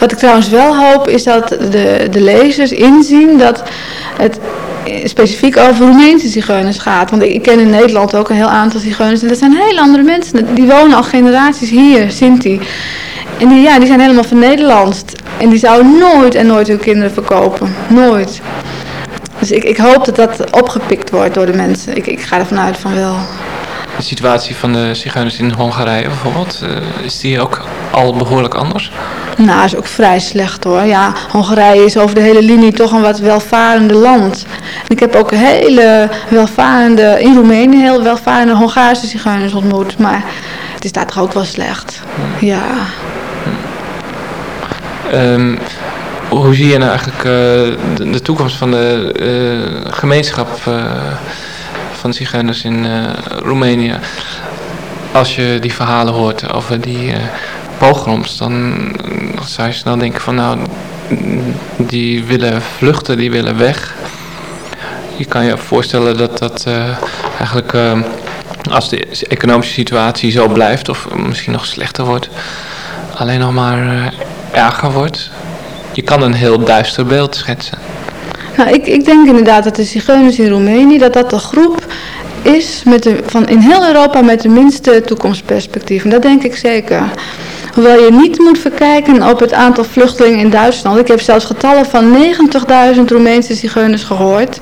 Wat ik trouwens wel hoop is dat de, de lezers inzien dat het specifiek over Roemeense zigeuners gaat. Want ik, ken in Nederland ook een heel aantal zigeuners. En dat zijn heel andere mensen. Die wonen al generaties hier, Sinti. En die, ja, die zijn helemaal van Nederlands. En die zouden nooit en nooit hun kinderen verkopen. Nooit. Dus ik, ik hoop dat dat opgepikt wordt door de mensen. Ik, ik ga ervan uit van wel. De situatie van de zigeuners in Hongarije bijvoorbeeld, eh, is die ook al behoorlijk anders? Nou, is ook vrij slecht hoor. Ja, Hongarije is over de hele linie toch een wat welvarende land. En ik heb ook hele welvarende, in Roemenië heel welvarende Hongaarse zigeuners ontmoet. Maar het is daar toch ook wel slecht. Ja. Ehm, hoe zie je nou eigenlijk eh, de, de toekomst van de eh, gemeenschap uh, van zigeuners in Roemenië? Als je die verhalen hoort over die pogroms, dan zou je snel denken van nou, die willen vluchten, die willen weg. Je kan je voorstellen dat dat eigenlijk als de economische situatie zo blijft of misschien nog slechter wordt, alleen nog maar erger wordt. Je kan een heel duister beeld schetsen. Nou, ik, ik denk inderdaad dat de zigeuners in Roemenië, dat dat de groep is met de, van in heel Europa met de minste toekomstperspectief. En dat denk ik zeker. Hoewel je niet moet verkijken op het aantal vluchtelingen in Duitsland. Ik heb zelfs getallen van 90.000 Roemeense zigeuners gehoord.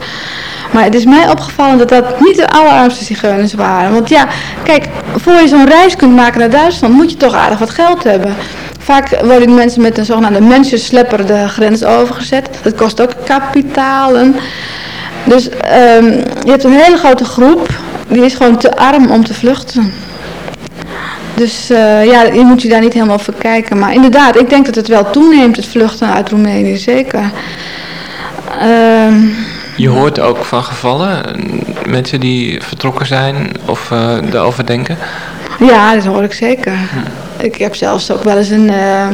Maar het is mij opgevallen dat dat niet de allerarmste zigeuners waren. Want ja, kijk, voor je zo'n reis kunt maken naar Duitsland moet je toch aardig wat geld hebben. Vaak worden mensen met een zogenaamde mensenslepper de grens overgezet. Dat kost ook kapitalen. Dus um, je hebt een hele grote groep, die is gewoon te arm om te vluchten. Dus uh, ja, je moet je daar niet helemaal voor kijken. Maar inderdaad, ik denk dat het wel toeneemt, het vluchten uit Roemenië, zeker. Uh, je hoort ook van gevallen, mensen die vertrokken zijn of uh, erover denken? Ja, dat hoor ik zeker. Hm. Ik heb zelfs ook wel eens een, uh,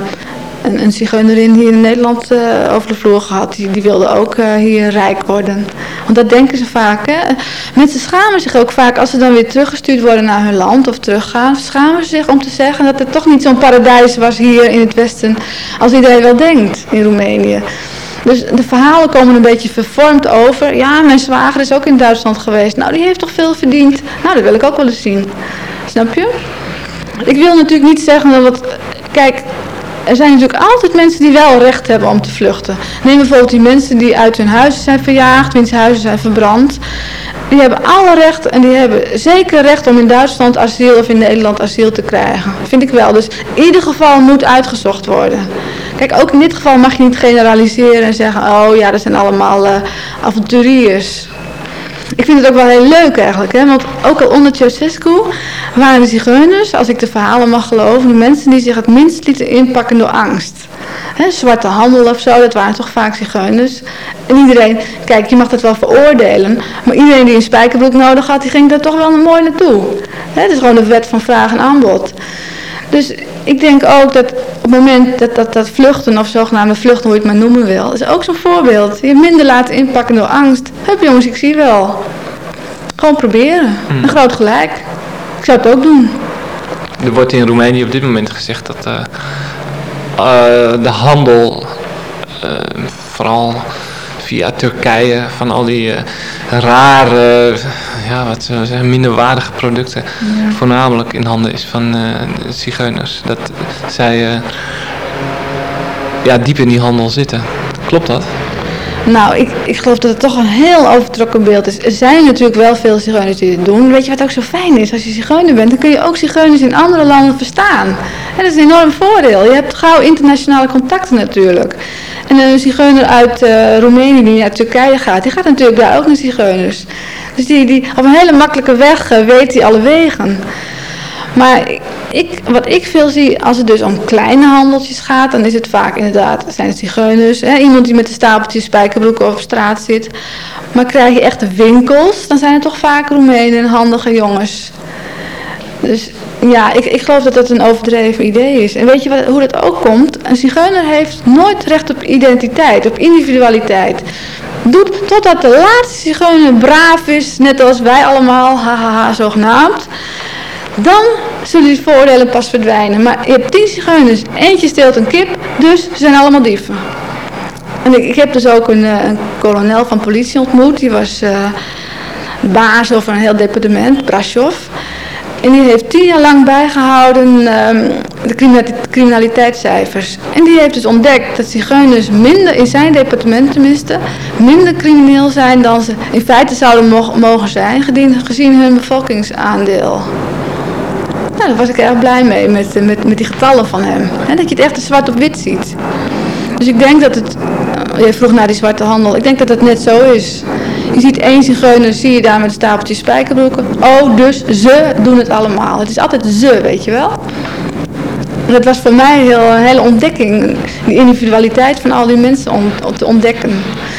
een, een zigeunerin hier in Nederland uh, over de vloer gehad. Die, die wilde ook uh, hier rijk worden. Want dat denken ze vaak. Hè? Mensen schamen zich ook vaak als ze dan weer teruggestuurd worden naar hun land of teruggaan. Schamen ze zich om te zeggen dat het toch niet zo'n paradijs was hier in het Westen als iedereen wel denkt in Roemenië. Dus de verhalen komen een beetje vervormd over. Ja, mijn zwager is ook in Duitsland geweest. Nou, die heeft toch veel verdiend. Nou, dat wil ik ook wel eens zien. Snap je? Ik wil natuurlijk niet zeggen dat... Wat, kijk, er zijn natuurlijk altijd mensen die wel recht hebben om te vluchten. Neem bijvoorbeeld die mensen die uit hun huizen zijn verjaagd, wiens huizen zijn verbrand. Die hebben alle recht en die hebben zeker recht om in Duitsland asiel of in Nederland asiel te krijgen. Vind ik wel. Dus in ieder geval moet uitgezocht worden. Kijk, ook in dit geval mag je niet generaliseren en zeggen, oh ja, dat zijn allemaal uh, avonturiers. Ik vind het ook wel heel leuk eigenlijk, hè? want ook al onder Ceausescu waren de zigeuners, als ik de verhalen mag geloven, de mensen die zich het minst lieten inpakken door angst. He, zwarte handel of zo, dat waren toch vaak zigeuners. En iedereen, kijk, je mag dat wel veroordelen, maar iedereen die een spijkerbroek nodig had, die ging daar toch wel mooi naartoe. Het is gewoon de wet van vraag en aanbod. Dus ik denk ook dat op het moment dat, dat, dat vluchten of zogenaamde vluchten, hoe je het maar noemen wil, is ook zo'n voorbeeld. Je minder laten inpakken door angst. Hup jongens, ik zie wel. Gewoon proberen. Mm. Een groot gelijk. Ik zou het ook doen. Er wordt in Roemenië op dit moment gezegd dat uh, uh, de handel, uh, vooral via Turkije, van al die rare ja, wat we zeggen, minderwaardige producten voornamelijk in handen is van uh, de zigeuners. Dat zij uh, ja, diep in die handel zitten. Klopt dat? Nou, ik, ik geloof dat het toch een heel overtrokken beeld is. Er zijn natuurlijk wel veel zigeuners die dit doen. Weet je wat ook zo fijn is? Als je zigeuner bent, dan kun je ook zigeuners in andere landen verstaan. En dat is een enorm voordeel. Je hebt gauw internationale contacten natuurlijk. En een zigeuner uit uh, Roemenië die naar Turkije gaat, die gaat natuurlijk daar ook naar zigeuners. Dus die, die, op een hele makkelijke weg uh, weet hij alle wegen. Maar ik, wat ik veel zie, als het dus om kleine handeltjes gaat, dan is het vaak inderdaad, zijn het zigeuners, hè, iemand die met een stapeltje spijkerbroeken op straat zit. Maar krijg je echt winkels, dan zijn het toch vaak Roemenen en handige jongens. Dus ja, ik, ik geloof dat dat een overdreven idee is. En weet je wat, hoe dat ook komt? Een zigeuner heeft nooit recht op identiteit, op individualiteit. doet totdat de laatste zigeuner braaf is, net als wij allemaal, [laughs] hahaha, zogenaamd. Dan zullen die voordelen pas verdwijnen. Maar je hebt tien zigeuners, eentje steelt een kip, dus ze zijn allemaal dieven. En ik, ik heb dus ook een, eh, een kolonel van politie ontmoet, die was uh, baas over een heel departement, Brasov. En die heeft tien jaar lang bijgehouden um, de criminaliteitscijfers. En die heeft dus ontdekt dat zigeuners minder, in zijn departement tenminste, minder crimineel zijn dan ze in feite zouden mogen zijn, gezien hun bevolkingsaandeel. Nou, daar was ik erg blij mee, met, met, met die getallen van hem. He, dat je het echt zwart op wit ziet. Dus ik denk dat het, je vroeg naar die zwarte handel, ik denk dat het net zo is. Je ziet één zigeuner, zie je daar met een stapeltje spijkerbroeken. Oh, dus ze doen het allemaal. Het is altijd ze, weet je wel. Dat was voor mij heel, een hele ontdekking, die individualiteit van al die mensen om, te ontdekken.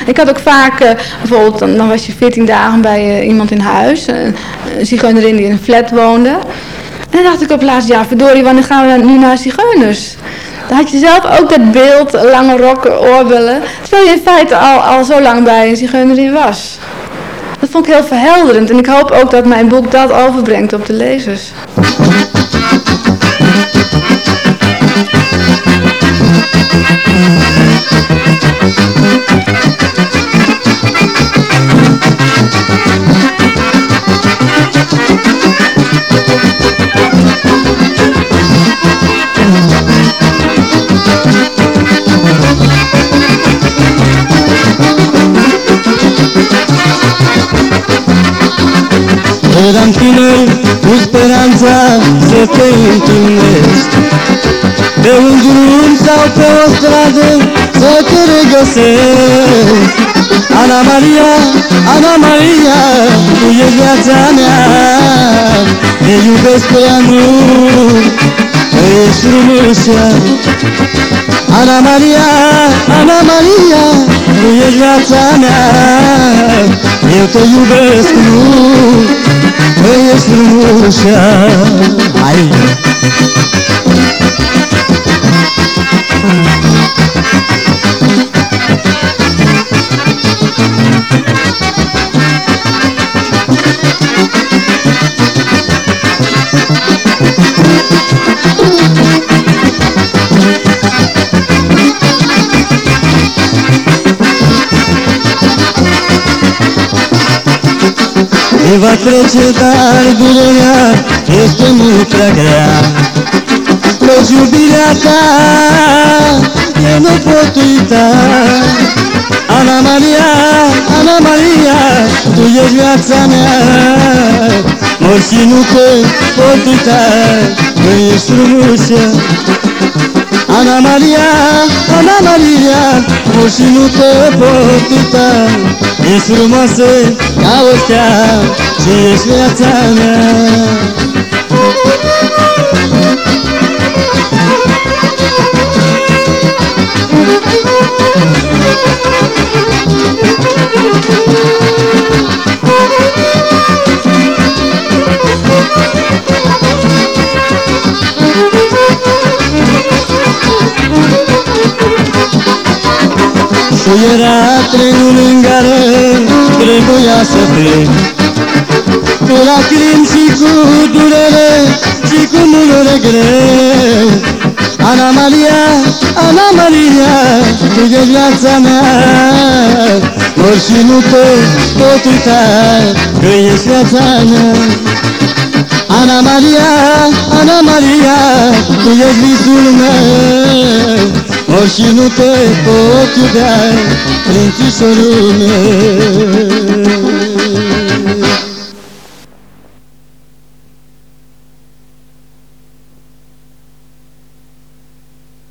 Ik had ook vaak, uh, bijvoorbeeld, dan, was je 14 dagen bij uh, iemand in huis, een zigeunerin die in een flat woonde. En dan dacht ik op het laatste jaar, verdorie, wanneer gaan we nu naar zigeuners? Dan had je zelf ook dat beeld, lange rokken, oorbellen. Terwijl je in feite al, al zo lang bij een zigeunerin was. Dat vond ik heel verhelderend en ik hoop ook dat mijn boek dat overbrengt op de lezers. Cu speranța să te întâlnești Pe un drum sau pe o stradă să te regăsesc. Ana Maria, Ana Maria, tu ești viața mea. Te iubesc pe ea ești frumușa Ana Maria, Ana Maria, tu ești viața mea Eu tenho um destino, bem estrucha Ai E va trece, dar durerea este mult prea grea. Plus iubirea ta, eu nu pot uita. Ana Maria, Ana Maria, tu ești viața mea. Mor și nu te pot uita, că ești frumoasă Ana Maria, Ana Maria, mor și nu te pot uita. Ești frumoasă Białośka, żyje świecane Soy era tren un în gară, trebuia să plec. Cu lacrimi și cu durere și cu mult regret. Ana Maria, Ana Maria, tu ești viața mea. Mor și nu te pot uita, că ești viața mea. Ana Maria, Ana Maria, tu ești visul meu. Ori și nu te pot iubea, prințișorul meu